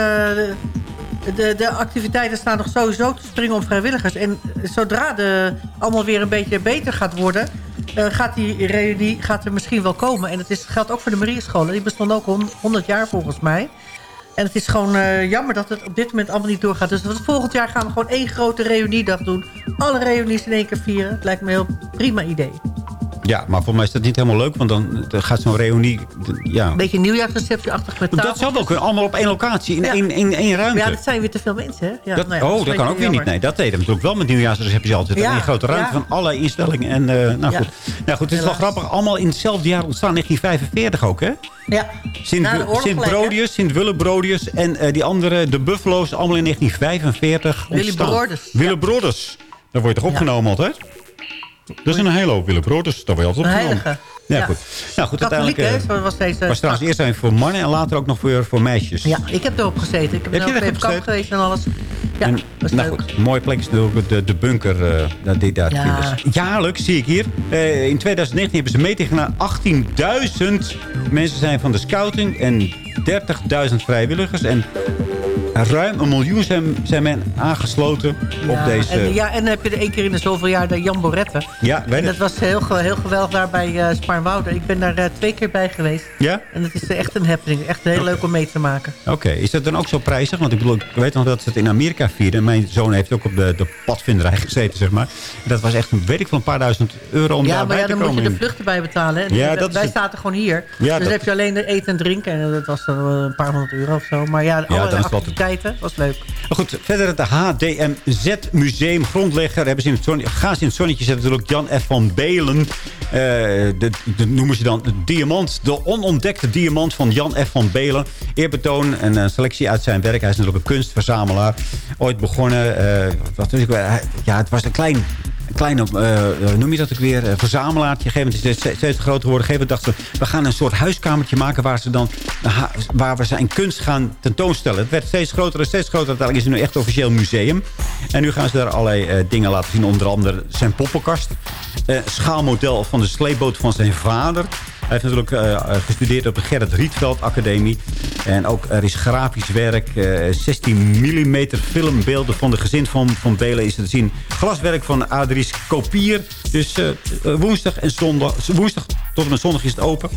de, de activiteiten staan nog sowieso te springen om vrijwilligers. En zodra de allemaal weer een beetje beter gaat worden... eh, gaat die reunie gaat er misschien wel komen. En het is, geldt ook voor de Mariescholen. Die bestonden ook hon- 100 jaar volgens mij. En het is gewoon eh, jammer dat het op dit moment allemaal niet doorgaat. Dus volgend jaar gaan we gewoon één grote reuniedag doen. Alle reunies in één keer vieren. Het lijkt me een heel prima idee. Ja, maar volgens mij is dat niet helemaal leuk. Want dan gaat zo'n reunie... Ja. Een beetje nieuwjaarsreceptieachtig met tafel. Dat zou wel kunnen. Allemaal op één locatie. In Ja. één, één, één ruimte. Ja, dat zijn weer te veel mensen, hè? Ja, Dat- nou ja, oh, dat kan ook weer niet. Nee, dat deden we natuurlijk wel met nieuwjaarsrecepties altijd. Ja, een grote ruimte van alle instellingen. En, eh, nou, goed. nou goed, het is wel grappig. Allemaal in hetzelfde jaar ontstaan. 1945 ook, hè? Ja. Sint, Sint hè? Brodius, Sint Willebrodius en eh, die andere, de Buffalo's, allemaal in 1945 Willy ontstaan. Broders, Wille Broders. Daar word je toch opgenomen altijd? Dat is een hele hoop Wille Broders. Daar word je altijd heilige. Ja, Ja. goed. Nou, goed, Katholiek, uiteindelijk... hè? eh, was deze... was trouwens eerst even voor mannen en later ook nog voor, voor meisjes. Ja, ik heb erop gezeten. Ik heb, Heb er op kamp geweest en alles. Ja, en, dat nou goed, mooie plek is natuurlijk de, de bunker. dat die daar Ja. is. Jaarlijks zie ik hier. eh, in 2019 hebben ze metingen gedaan. 18.000 mensen zijn van de scouting. En 30.000 vrijwilligers. En ruim een miljoen zijn, zijn men aangesloten op Ja, deze... En, ja, en dan heb je er één keer in de zoveel jaar de Jan Borette. Ja, weet En dat was heel, heel geweldig daar bij uh, Spaarnwoude. Ik ben daar eh, twee keer bij geweest. Ja? En het is echt een happening. Echt heel leuk om mee te maken. Oké, is dat dan ook zo prijzig? Want ik bedoel, ik weet nog dat ze het in Amerika vierden. Mijn zoon heeft ook op de, de padvinderij gezeten, zeg maar. Dat was echt, een, weet ik veel, een paar duizend euro om ja, daarbij maar ja, te dan komen. moet je de vluchten bij betalen. Hè. Ja, wij dat wij het. zaten gewoon hier. Ja, dus dat- heb je alleen de eten en drinken. En dat was dan eh, een paar honderd euro of zo. Maar ja, dan alle is het wel te- was leuk. Goed, verder het HDMZ Museum grondlegger. Hebben ze in het zon, gaan ze in het zonnetje zetten natuurlijk Jan F. van Belen. Eh, de noemen ze dan de diamant. De onontdekte diamant van Jan F. van Belen. Eerbetoon en een selectie uit zijn werk. Hij is natuurlijk een kunstverzamelaar. Ooit begonnen. eh, wat, ja, het was een klein... Kleine, eh, hoe noem je dat ook weer, eh, verzamelaartje. Op gegeven is steeds groter geworden. Op dachten we gaan een soort huiskamertje maken... waar, ze dan, ha- waar we zijn kunst gaan tentoonstellen. Het werd steeds groter en steeds groter. Uiteindelijk is het nu echt officieel museum. En nu gaan ze daar allerlei eh, dingen laten zien. Onder andere zijn poppenkast. Eh, schaalmodel van de sleepboot van zijn vader. Hij heeft natuurlijk eh, gestudeerd op de Gerrit Rietveld Academie. En ook er is grafisch werk. eh, 16 mm filmbeelden van de gezin van, van Belen is er te zien. Glaswerk van Adries Kopier. Dus eh, eh, woensdag en zondag. Woensdag tot en met zondag is het open.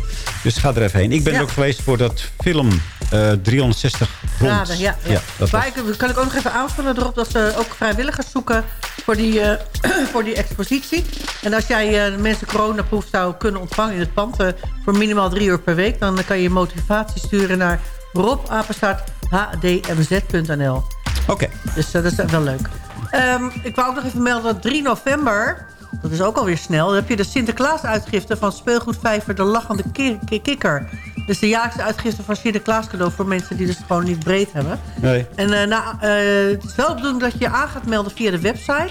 Dus ga er even heen. Ik ben Ja. er ook geweest voor dat film eh, 360 rond. Graden, ja. ja. dat maar was- ik, kan ik ook nog even aanvullen erop dat ze ook vrijwilligers zoeken voor die, eh, voor die expositie. En als jij eh, mensen coronaproef zou kunnen ontvangen in het pand eh, voor minimaal drie uur per week, dan kan je motivatie sturen naar robapenstaarthdmz.nl. Oké. Dus dat is wel leuk. Ehm, ik wou ook nog even melden dat 3 november, dat is ook alweer snel... dan heb je de Sinterklaas-uitgifte van speelgoedvijver De Lachende Ki- Ki- Kikker. Dus de jaarlijkse uitgifte van Sinterklaas cadeau... voor mensen die dus gewoon niet breed hebben. Nee. En eh, nou, eh, het is wel de bedoeling dat je je aan gaat melden via de website.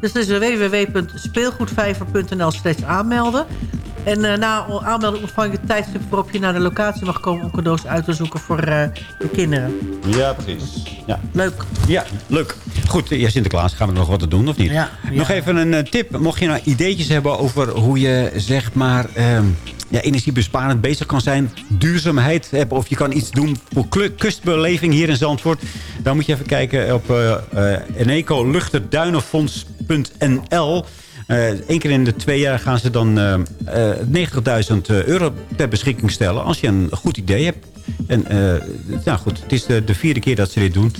Dus dat is www.speelgoedvijver.nl slash aanmelden. En eh, na aanmelding ontvang je het tijdstip waarop je naar de locatie mag komen... om cadeaus uit te zoeken voor eh, de kinderen. Ja, precies. Ja. Leuk. Ja, leuk. Goed, ja, Sinterklaas, gaan we nog wat te doen of niet? Ja, Nog even een eh, tip. Mocht je nou ideetjes hebben over hoe je, zeg maar... ehm, ja, energiebesparend bezig kan zijn. Duurzaamheid hebben. Of je kan iets doen voor kustbeleving hier in Zandvoort. Dan moet je even kijken op uh, uh, eneco-luchterduinenfonds.nl. Eén keer in de twee jaar gaan ze dan eh, eh, 90.000 euro ter beschikking stellen... als je een goed idee hebt. En eh, nou goed, het is de, de vierde keer dat ze dit doen.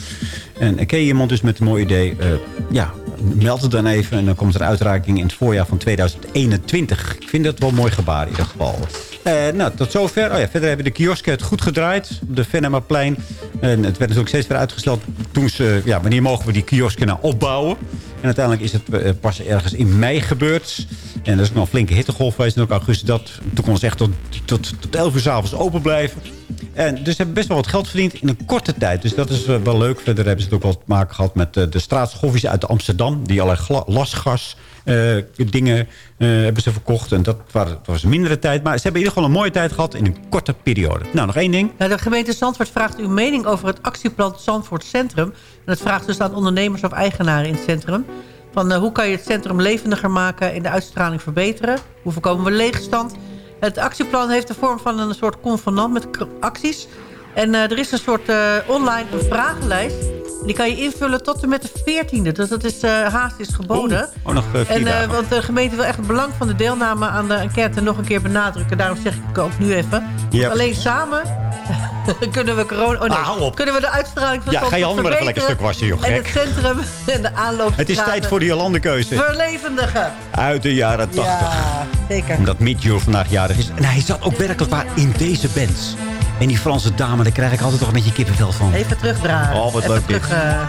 En eh, ken je iemand dus met een mooi idee? eh, ja, meld het dan even. En dan komt er een uitreiking in het voorjaar van 2021. Ik vind dat wel een mooi gebaar in ieder geval. Eh, nou, tot zover. Oh ja, verder hebben de kiosken het goed gedraaid. Op de Venemaplein. En het werd natuurlijk steeds weer uitgesteld. Toen ze, ja, wanneer mogen we die kiosken nou opbouwen? En uiteindelijk is het eh, pas ergens in mei gebeurd. En dat is nog een flinke hittegolf geweest. En ook augustus dat. Toen konden ze echt tot, tot, tot 11 uur s'avonds open blijven. En dus ze hebben best wel wat geld verdiend in een korte tijd. Dus dat is eh, wel leuk. Verder hebben ze het ook wel te maken gehad met eh, de straatschoffies uit Amsterdam. Die allerlei lasgas dingen eh, hebben ze verkocht. En dat was, een mindere tijd. Maar ze hebben in ieder geval een mooie tijd gehad in een korte periode. Nou, nog één ding. Nou, de gemeente Zandvoort vraagt uw mening over het actieplan Zandvoort Centrum. En dat vraagt dus aan ondernemers of eigenaren in het centrum. Van, eh, hoe kan je het centrum levendiger maken en de uitstraling verbeteren? Hoe voorkomen we leegstand? Het actieplan heeft de vorm van een soort convenant met acties. En eh, er is een soort eh, online vragenlijst. Die kan je invullen tot en met de 14e. Dus dat is eh, haast is geboden. Oh, nog vier En, want de gemeente wil echt het belang van de deelname aan de enquête nog een keer benadrukken. Daarom zeg ik het ook nu even. Alleen samen kunnen we corona... Oh nee, Ah, kunnen we de uitstraling van Ja, ga je handen maar even lekker stuk wassen, joh, En gek. het centrum en de aanloop. Het is tijd voor die landenkeuze. Verlevendigen. Uit de jaren 80. Ja, zeker. Omdat Midjour vandaag jarig is. En hij zat ook werkelijk waar in deze band. En die Franse dame, daar krijg ik altijd toch een beetje kippenvel van. Even terugdraaien. Oh, wat Even leuk terug, eh,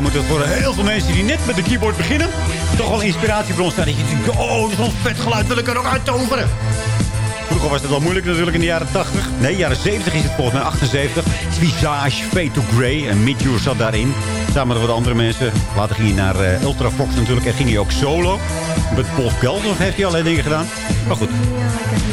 mij moet het voor heel veel mensen die net met de keyboard beginnen... toch wel inspiratiebron zijn. Dat je denkt, oh, dat een vet geluid, wil ik er ook uit toveren. Vroeger was het wel moeilijk natuurlijk in de jaren 80. Nee, jaren 70 is het volgens mij, 78. Visage, Fade to Grey en Midjour zat daarin. Samen met wat andere mensen. Later ging hij naar eh, Ultrafox natuurlijk en ging hij ook solo. Met Paul Geldof heeft hij allerlei dingen gedaan. Maar goed,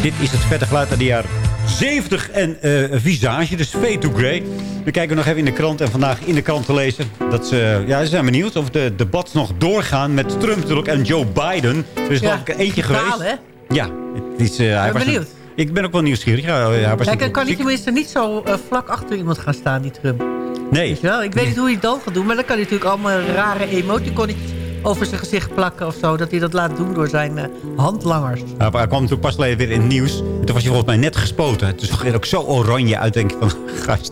dit is het vette geluid uit de jaren 70 en eh, Visage, dus Fade to Grey. We kijken nog even in de krant en vandaag in de krant te lezen. Dat ze, ja, ze zijn benieuwd of de debatten nog doorgaan met Trump natuurlijk en Joe Biden. Er is Ja, ik er eentje taal, geweest. hè? Ja, het is, eh, hij ben benieuwd. Ik ben ook wel nieuwsgierig. Ja, hij was Kijk, dan kan hij ziek. tenminste niet zo eh, vlak achter iemand gaan staan, die Trump. Nee. Weet je wel? Ik weet niet hoe hij het dan gaat doen, maar dan kan hij natuurlijk allemaal rare emoticons over zijn gezicht plakken of zo. Dat hij dat laat doen door zijn eh, handlangers. Hij hij kwam toen pas weer in het nieuws. En toen was hij volgens mij net gespoten. Het zag er ook zo oranje uit. Denk ik van, gast,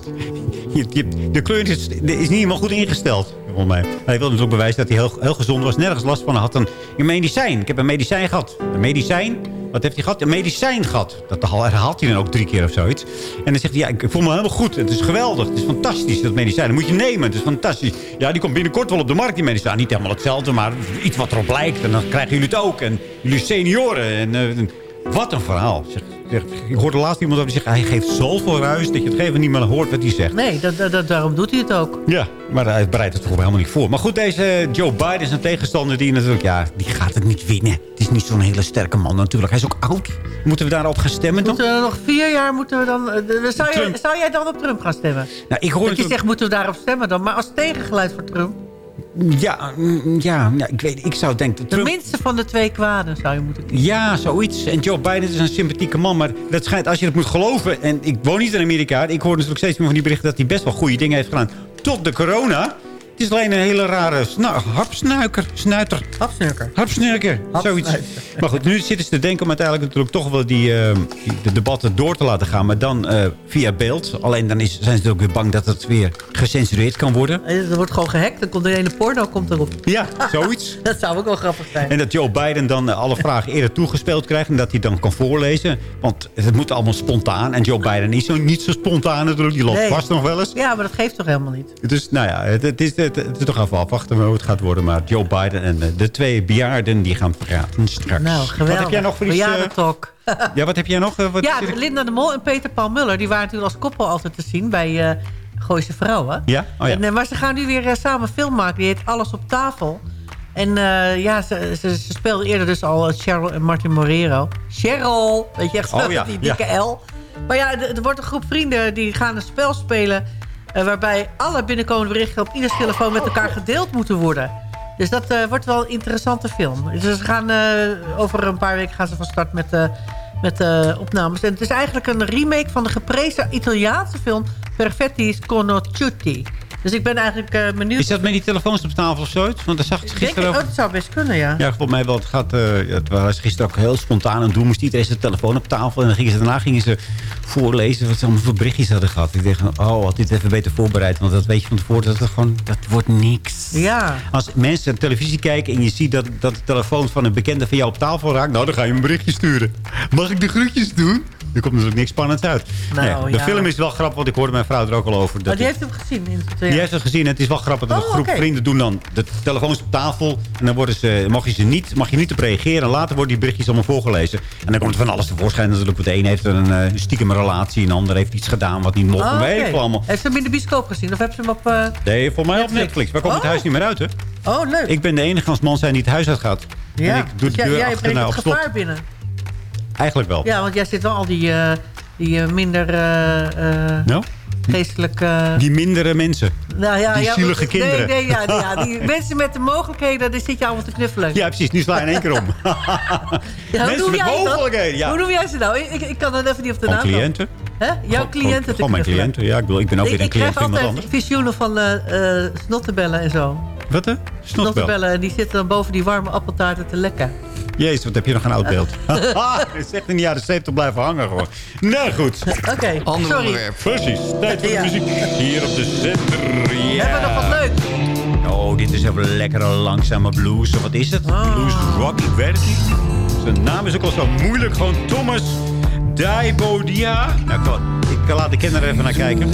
de kleur is niet helemaal goed ingesteld. Hij wilde natuurlijk bewijzen dat hij heel, heel gezond was. Nergens last van. Had een, een medicijn. Ik heb een medicijn gehad. Een medicijn? Wat heeft hij gehad? Een medicijn gehad. Dat herhaalt hij dan ook drie keer of zoiets. En dan zegt hij, ja, ik voel me helemaal goed. Het is geweldig. Het is fantastisch, dat medicijn. Dat moet je nemen. Het is fantastisch. Ja, die komt binnenkort wel op de markt, die medicijn. Niet helemaal hetzelfde, maar iets wat erop lijkt. En dan krijgen jullie het ook. En jullie senioren. En, eh, wat een verhaal. Zeg, zeg, ik hoorde laatst iemand over die zegt... hij geeft zoveel ruis dat je het gegeven niet meer hoort wat hij zegt. Nee, dat, dat, daarom doet hij het ook. Ja, maar hij bereidt het toch helemaal niet voor. Maar goed, deze Joe Biden is een tegenstander die natuurlijk... ja, die gaat het niet winnen. Het is niet zo'n hele sterke man natuurlijk. Hij is ook oud. Moeten we daarop gaan stemmen dan? Moeten we nog vier jaar moeten we dan... eh, zou, zou jij dan op Trump gaan stemmen? Nou, ik hoor dat je zegt, moeten we daarop stemmen dan? Maar als tegengeluid voor Trump... Ja, mm, ja, ja, ik weet Ik zou denken... De minste van de twee kwaden zou je moeten kiezen. Ja, zoiets. En Joe Biden is een sympathieke man. Maar dat schijnt, als je het moet geloven... en ik woon niet in Amerika... ik hoor natuurlijk steeds meer van die berichten... dat hij best wel goede dingen heeft gedaan. Tot de corona... Is alleen een hele rare snu hapsnuiker. Snuiter. Hapsnuiker. Hapsnurker. Zoiets. Maar goed, nu zitten ze te denken om uiteindelijk natuurlijk toch wel die, eh, die de debatten door te laten gaan. Maar dan eh, via beeld. Alleen dan is, zijn ze natuurlijk weer bang dat het weer gecensureerd kan worden. Eh, Er wordt gewoon gehackt. Dan komt er een porno komt erop. Ja, zoiets. dat zou ook wel grappig zijn. En dat Joe Biden dan alle vragen eerder toegespeeld krijgt. En dat hij dan kan voorlezen. Want het moet allemaal spontaan. En Joe Biden is zo niet zo spontaan natuurlijk. Die loopt Nee. vast nog wel eens. Ja, maar dat geeft toch helemaal niet? Dus nou ja, het, het is, het, het is toch even afwachten hoe het gaat worden. Maar Joe Biden en eh, de twee bejaarden die gaan praten straks. Nou, geweldig. Wat heb jij nog voor iets? eh, Bejaardentalk. ja, wat heb jij nog? eh, wat ja, Linda de Mol en Peter Paul Muller... die waren natuurlijk als koppel altijd te zien bij eh Gooise Vrouwen. Ja? Oh ja. En, eh, maar ze gaan nu weer eh, samen film maken. Die heet Alles op tafel. En eh, ja, ze, ze, ze speelden eerder dus al eh, Cheryl en Martin Morero. Cheryl, weet je echt, Oh ja, die ja. dikke L. Maar ja, er wordt een groep vrienden die gaan een spel spelen... eh, waarbij alle binnenkomende berichten op ieders telefoon met elkaar gedeeld moeten worden. Dus dat eh, wordt wel een interessante film. Dus ze gaan, eh, over een paar weken gaan ze van start met, eh, met opnames. En het is eigenlijk een remake van de geprezen Italiaanse film... Perfetti Sconosciuti. Dus ik ben eigenlijk eh, benieuwd... Is dat met die telefoons op tafel of zoiets? Want daar zag ik Ik denk, gisteren oh, over. dat zou best kunnen, ja. Ja, volgens mij wel. Het gaat, eh, het was gisteren ook heel spontaan aan het doen. Moest iedereen zijn telefoon op tafel. En dan gingen ze, daarna gingen ze voorlezen wat ze allemaal voor berichtjes hadden gehad. Ik dacht, oh, had dit even beter voorbereid. Want dat weet je van tevoren, dat, het gewoon, dat wordt niks. Ja. Als mensen televisie kijken en je ziet dat, dat de telefoon van een bekende van jou op tafel raakt... nou, dan ga je een berichtje sturen. Mag ik de groetjes doen? Er komt natuurlijk niks spannends uit. Nou, Nee, de ja. film is wel grappig, want ik hoorde mijn vrouw er ook al over. Maar Dat die het- heeft hem gezien in het die heeft het gezien. En het is wel grappig dat een Oh, groep vrienden doen dan de telefoons op tafel. En dan worden ze, mag, je ze niet, mag je niet op reageren. En later worden die berichtjes allemaal voorgelezen. En dan komt er van alles tevoorschijn. Natuurlijk, de een heeft een eh, stiekem relatie. En de ander heeft iets gedaan wat niet mocht. Oh, allemaal. Heeft ze hem in de bioscoop gezien? Of heb ze hem op... eh, Nee, voor mij op Netflix. Netflix. Wij komen het Oh. huis niet meer uit, hè? Oh, leuk. Ik ben de enige als man zijn die het huis uit gaat. ja. En ik doe Dus de jij, deur jij achter brengt nou het op slot. gevaar binnen. Eigenlijk wel. Ja, want jij zit wel al die, eh, die eh, minder eh, eh, Nou? geestelijk... Die mindere mensen. nou, ja, die ja, zielige kinderen. Nee, nee, ja, die- ja, die mensen met de mogelijkheden, daar zit je allemaal te knuffelen. Ja, precies. Nu sla je in één keer om. Ja, hoe mensen met mogelijkheden, ja. Hoe noem jij ze nou? Ik, ik, ik kan dan even niet op de naam cliënten. Hè? Jouw cliënten te Gewoon mijn cliënten. Ja, ik, bedoel, ik ben ook Ik, weer een ik cliënt krijg van iemand altijd anders. visioenen van eh snottebellen en zo. Wat hè? Snotbel. Snottebellen, en die zitten dan boven die warme appeltaarten te lekken. Jezus, wat heb je nog een oud beeld. Het is echt in de jaren 70 blijven hangen gewoon. Nou goed. Oké, Ander sorry. onderwerp. Precies. Tijd voor de Ja. muziek. Hier op de zender. Ja. Hebben we nog wat leuk? Oh, dit is even lekkere langzame blues. Of wat is het? Ah. Blues rock, ik weet het niet. Zijn naam is ook al zo moeilijk. Gewoon Thomas Daibodia. Nou, ik, ik laat de kinderen even naar kijken.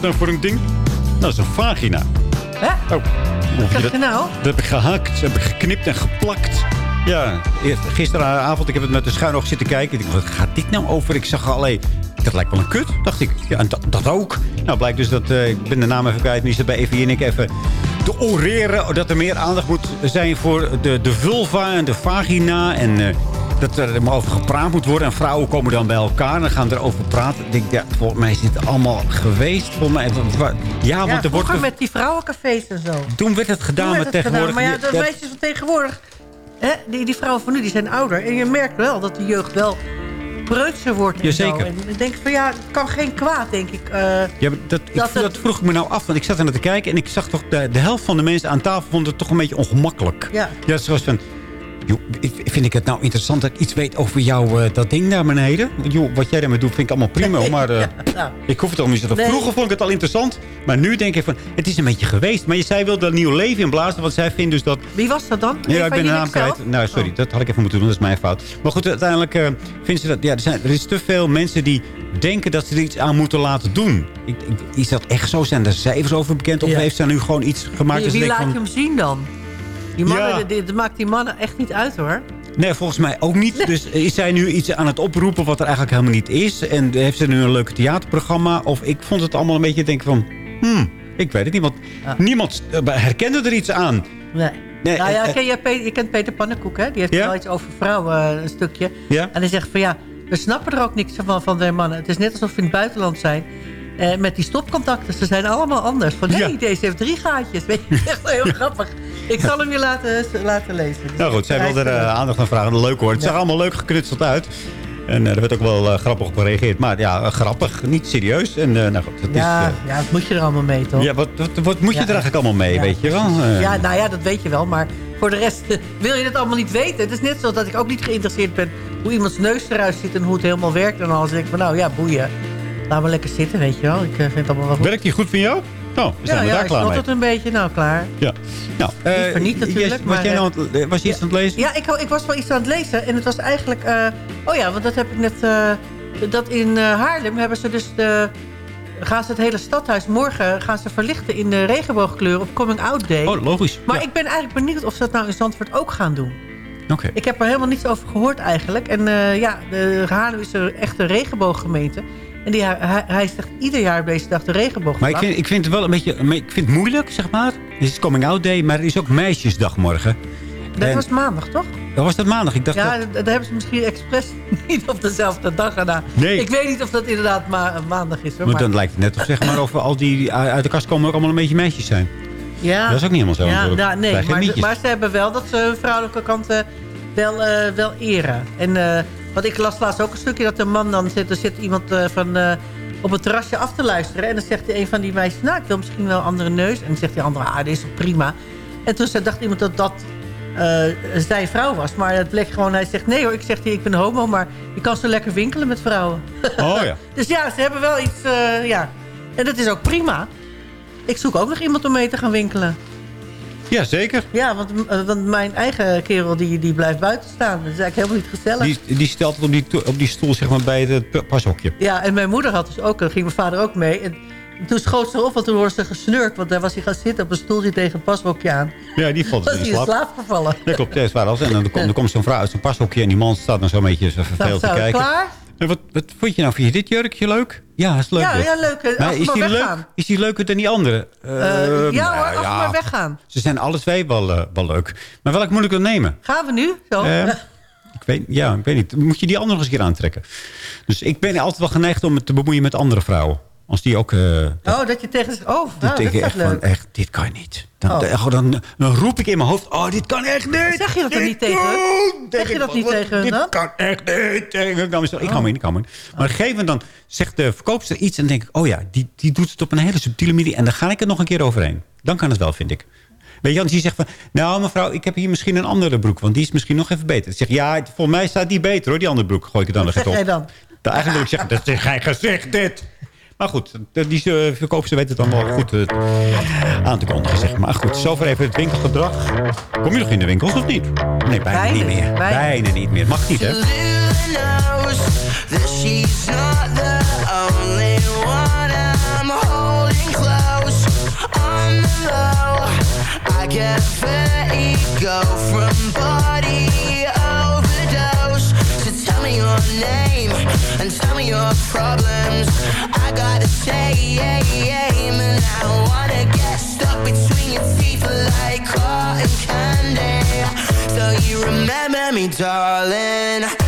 Dat nou voor een ding? Nou, dat is een vagina. Hè? Oh, zeg je nou? Dat heb ik gehakt, heb ik geknipt en geplakt. Ja, eerst- gisteravond, ik heb het met de schuin oog zitten kijken. Ik dacht, wat gaat dit nou over? Ik zag alleen, dat lijkt wel een kut, dacht ik. Ja, en dat, dat ook. Nou, blijkt dus dat, eh, ik ben de naam even kwijt. Nu is het bij Evie en ik even te oreren. Dat er meer aandacht moet zijn voor de, de vulva en de vagina. En eh, dat er maar over gepraat moet worden. En vrouwen komen dan bij elkaar en gaan erover praten. Ik denk, ja, volgens mij is dit allemaal geweest. Volgens mij, ja, Ja, want er wordt... met die vrouwencafés en zo. Toen werd het gedaan, maar werd het tegenwoordig... gedaan. Maar ja, de meisjes van tegenwoordig... Hè, die, die vrouwen van nu, die zijn ouder. En je merkt wel dat de jeugd wel preutser wordt. Jazeker. En ik denk van ja, het kan geen kwaad, denk ik. eh, Ja, maar dat, ik, Dat dat, het- vroeg ik me nou af, want ik zat er naar te kijken... en ik zag toch, de, de helft van de mensen aan tafel vonden het toch een beetje ongemakkelijk. Ja. Ja, zoals van... Joh, vind ik het nou interessant dat ik iets weet over jou, eh, dat ding daar beneden? Joh, wat jij daarmee doet vind ik allemaal prima, maar... eh, nou, Ik hoef het ook niet te... Nee. Vroeger vond ik het al interessant, maar nu denk ik van... Het is een beetje geweest, maar zei wilde er nieuw leven in blazen... want zij vindt dus dat... wie was dat dan? Ja, ik ben de naam kwijt. Nou, sorry, Oh. dat had ik even moeten doen. Dat is mijn fout. Maar goed, uiteindelijk vinden ze dat... Ja, er, zijn, er is te veel mensen die denken dat ze er iets aan moeten laten doen. Ik, ik, is dat echt zo? Zijn er cijfers over bekend? Of Ja. heeft ze nu gewoon iets gemaakt? Wie, wie laat je hem zien dan? Die mannen, Ja. dit, dit maakt die mannen echt niet uit hoor. Nee, volgens mij ook niet. Dus is zij nu iets aan het oproepen wat er eigenlijk helemaal niet is? En heeft ze nu een leuk theaterprogramma? Of ik vond het allemaal een beetje denken van... Hmm, ik weet het niet, want niemand eh, herkende er iets aan. Nee. Nee, nou ja, eh, ken je, Peter, je kent Peter Pannenkoek, hè? Die heeft Ja? wel iets over vrouwen, eh, een stukje. Ja? En hij zegt van ja, we snappen er ook niks van, van de mannen. Het is net alsof we in het buitenland zijn. Eh, met die stopcontacten. Ze zijn allemaal anders. Van Ja. deze heeft drie gaatjes. Weet je, echt heel grappig. Ik zal hem je laten, laten lezen. Dus Nou goed, zij hij wil er eh, aandacht aan vragen. Leuk hoor. Het zag allemaal leuk geknutseld uit. En eh, er werd ook wel grappig op gereageerd. Maar ja, grappig. Niet serieus. En nou goed, het ja, is... ja, wat moet je er allemaal mee, toch? ja, wat, wat, wat moet je Ja. er eigenlijk allemaal mee, Ja, weet je wel? Ja, nou ja, dat weet je wel. Maar voor de rest wil je het allemaal niet weten. Het is net zo dat ik ook niet geïnteresseerd ben... hoe iemands neus eruit ziet en hoe het helemaal werkt. En alles. Dan denk ik van, nou ja, boeien. Laat maar lekker zitten, weet je wel. Ik eh, vind het allemaal wel goed. Werkt die goed voor jou? Nou, we zijn ja, we ja, daar ik klaar mee. het een beetje. Nou, klaar. Ja. Nou, eh, Liever niet natuurlijk, was, maar, jij eh, nou het- eh, was je iets aan het lezen? Ja, ik, ik was wel iets aan het lezen. En het was eigenlijk... eh, oh ja, want dat heb ik net... eh, dat in eh, Haarlem hebben ze dus de... Gaan ze het hele stadhuis morgen gaan ze verlichten in de regenboogkleur op Coming Out Day. Oh, logisch. Maar Ja. ik ben eigenlijk benieuwd of ze dat nou in Zandvoort ook gaan doen. Oké. Ik heb er helemaal niets over gehoord eigenlijk. En eh, ja, de Haarlem is een echte regenbooggemeente. En die, hij, hij zegt ieder jaar op deze dag de regenboog. Maar ik vind, ik vind het wel een beetje... Ik vind het moeilijk, zeg maar. Het is coming out day, maar er is ook meisjesdag morgen. Dat En- was maandag, toch? Oh, was dat maandag? Ik dacht Ja, dat... dat hebben ze misschien expres niet op dezelfde dag gedaan. Nee. Ik weet niet of dat inderdaad ma maandag is. Hoor, Maar maar, dan lijkt het net of zeg maar over al die uit de kast komen ook allemaal een beetje meisjes zijn. ja, Dat is ook niet helemaal zo Ja, nou, nee, maar, maar ze hebben wel dat ze hun vrouwelijke kant eh, wel, eh, wel eren. En eh, want ik las laatst ook een stukje dat een man dan zit. Er zit iemand eh, van, eh, op het terrasje af te luisteren. En dan zegt een van die meisjes, nou, ik wil misschien wel een andere neus. En dan zegt die andere, ah, dit is toch prima. En toen dacht iemand dat dat eh, zijn vrouw was. Maar het bleek gewoon, hij zegt, nee hoor, ik zeg, ik ben homo, maar je kan zo lekker winkelen met vrouwen. Oh ja. Dus ja, ze hebben wel iets, ja. En dat is ook prima. Ik zoek ook nog iemand om mee te gaan winkelen. Ja, zeker. Ja, want, eh, want mijn eigen kerel die, die blijft buiten staan. Dat is eigenlijk helemaal niet gezellig. Die, die stelt het op die, op die stoel zeg maar, bij het pashokje. Ja, en mijn moeder had dus ook, daar ging mijn vader ook mee. En toen schoot ze op, want toen hoorde ze gesnurkt. Want daar was hij gaan zitten op een stoeltje tegen het pashokje aan. Ja, die valt in hij in slaap. slaap gevallen. Ja, klopt. Ja, is waar. En dan komt, dan komt zo'n vrouw uit zijn pashokje en die man staat dan zo'n beetje zo verveeld te kijken. klaar? Wat, wat vond je nou? Vind je dit jurkje leuk? Ja, is leuk. Ja, ja, leuk. hè. Maar is die, leuk, is die leuker dan die andere? Eh, Eh, ja nou hoor, als ze maar weggaan. Ze zijn alle twee wel, eh, wel leuk. Maar welk moet ik dan nemen? Gaan we nu? Zo. Eh, Ik weet, ja, ik weet niet. Moet je die andere nog eens een keer aantrekken. Dus ik ben altijd wel geneigd om het te bemoeien met andere vrouwen. Als die ook... eh, Oh, dat je tegen... Oh, nou, dan dat is ik echt echt van, leuk. echt, dit kan niet. Dan, Oh. dan, dan, dan roep ik in mijn hoofd, oh, dit kan echt niet. Zeg je dat Dit niet tegen kan. Zeg je ik dat niet tegen Dit dan? kan echt niet. Ik dan mezelf, ik ga maar in, ik ga maar in. Maar op een gegeven moment dan zegt de verkoopster iets... en dan denk ik, oh ja, die, die doet het op een hele subtiele manier... en dan ga ik er nog een keer overheen. Dan kan het wel, vind ik. Weet je, die zegt van... Nou, mevrouw, ik heb hier misschien een andere broek... want die is misschien nog even beter. Dan zeg ik, ja, volgens mij staat die beter, hoor, die andere broek. Gooi ik er dan nog op. dan? Nou, eigenlijk wil ik zeggen, dat is geen gezicht, dit. Maar goed, die uh, verkoopster weet het dan wel goed eh, aan te kondigen, zeg maar. Goed, zover even het winkelgedrag. Kom je nog in de winkels of niet? Nee, bijna, Bijna, niet meer. bijna. Bijna niet meer. Mag niet, hè? the name and tell me your problems. I gotta say, and I wanna get stuck between your teeth like cotton candy. So you remember me, darling.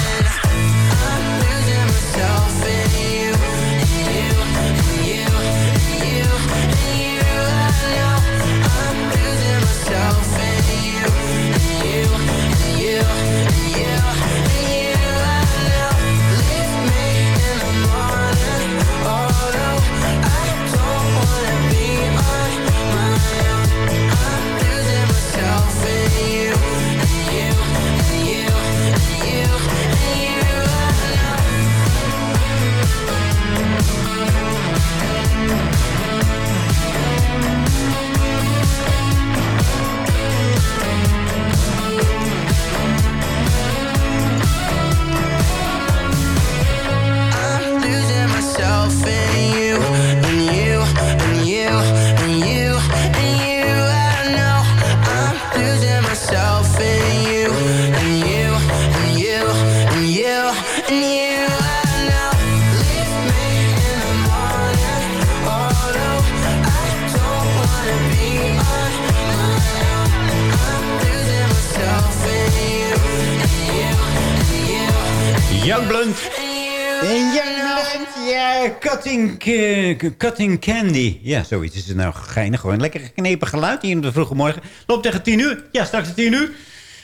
cutting candy. Ja, zoiets is het nou geinig. Gewoon lekker geknepen geluid hier in de vroege morgen. Loopt tegen tien uur. Ja, straks is tien uur.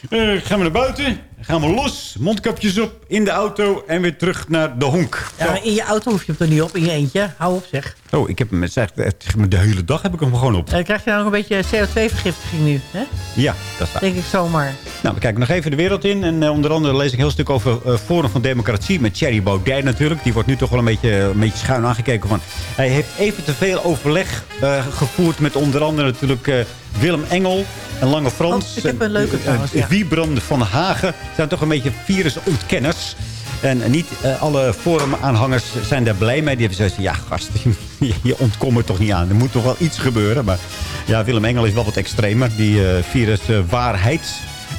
Eh, gaan we naar buiten. Gaan we los. Mondkapjes op. In de auto. En weer terug naar de honk. Ja, in je auto hoef je hem er niet op, in je eentje. Hou op zeg. Oh, ik heb hem, zeg, de hele dag heb ik hem gewoon op. Dan krijg je nou nog een beetje CO2-vergiftiging nu, hè? Ja, dat is waar. Denk ik zomaar. Nou, we kijken nog even de wereld in. En eh, onder andere lees ik een heel stuk over Forum van Democratie. Met Thierry Baudet natuurlijk. Die wordt nu toch wel een beetje, een beetje schuin aangekeken. Van. Hij heeft even te veel overleg gevoerd met onder andere natuurlijk... eh, Willem Engel en Lange Frans. Oh, ik heb een leuke en, trouwens, eh, ja. Van Hagen. zijn toch een beetje virusontkenners. En niet eh, alle forum-aanhangers zijn daar blij mee. Die hebben zoiets van, ja gast, je, je ontkomt er toch niet aan. Er moet toch wel iets gebeuren. Maar ja, Willem Engel is wel wat extremer. Die eh viruswaarheid...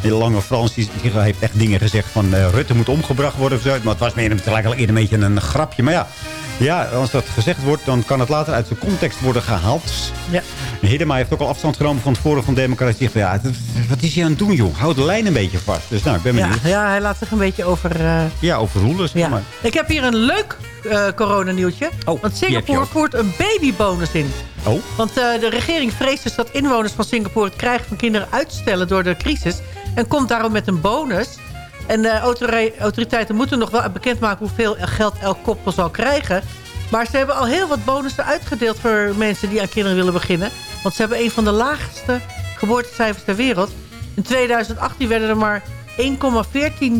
De lange Frans die, die heeft echt dingen gezegd van eh, Rutte moet omgebracht worden of zo. Maar het was meer een, een beetje een grapje. Maar ja, ja, als dat gezegd wordt, dan kan het later uit zijn context worden gehaald. Ja. Hiddema heeft ook al afstand genomen van het Forum van Democratie. Ja, wat is hij aan het doen, joh? Houd de lijn een beetje vast. Dus nou, ik ben Ja, benieuwd. ja, hij laat zich een beetje over... eh, Ja, overroelen, zeg ja. maar. Ik heb hier een leuk eh coronanieuwtje. Oh, Want Singapore voert een babybonus in. Oh, Want eh, de regering vreest dus dat inwoners van Singapore... het krijgen van kinderen uitstellen door de crisis. En komt daarom met een bonus. En de autori- autoriteiten moeten nog wel bekendmaken... hoeveel geld elk koppel zal krijgen. Maar ze hebben al heel wat bonussen uitgedeeld... voor mensen die aan kinderen willen beginnen. Want ze hebben een van de laagste geboortecijfers ter wereld. In 2018 werden er maar 1,14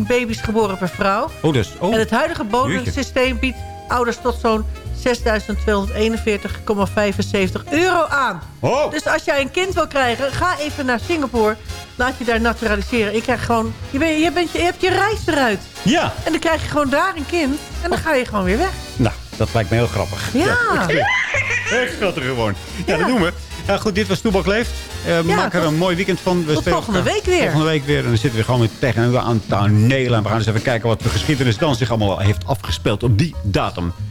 baby's geboren per vrouw. Oh, dus, oh. En het huidige bonussysteem biedt ouders tot zo'n 6.241,75 euro aan. Oh. Dus als jij een kind wil krijgen, ga even naar Singapore. Laat je daar naturaliseren. Je, krijgt gewoon, je, bent, je, bent, je hebt je reis eruit. Ja. En dan krijg je gewoon daar een kind. En dan ga je gewoon weer weg. Nou, dat lijkt me heel grappig. Ja. Echt schattig gewoon. Ja, dat doen we. Ja, goed, dit was Toebak Leeft. Uh, Ja, maken er een mooi weekend van. We tot volgende week weer. Volgende week weer. En dan zitten we gewoon weer tegen aan toneel. En we gaan eens even kijken wat de geschiedenis dan zich allemaal heeft afgespeeld op die datum.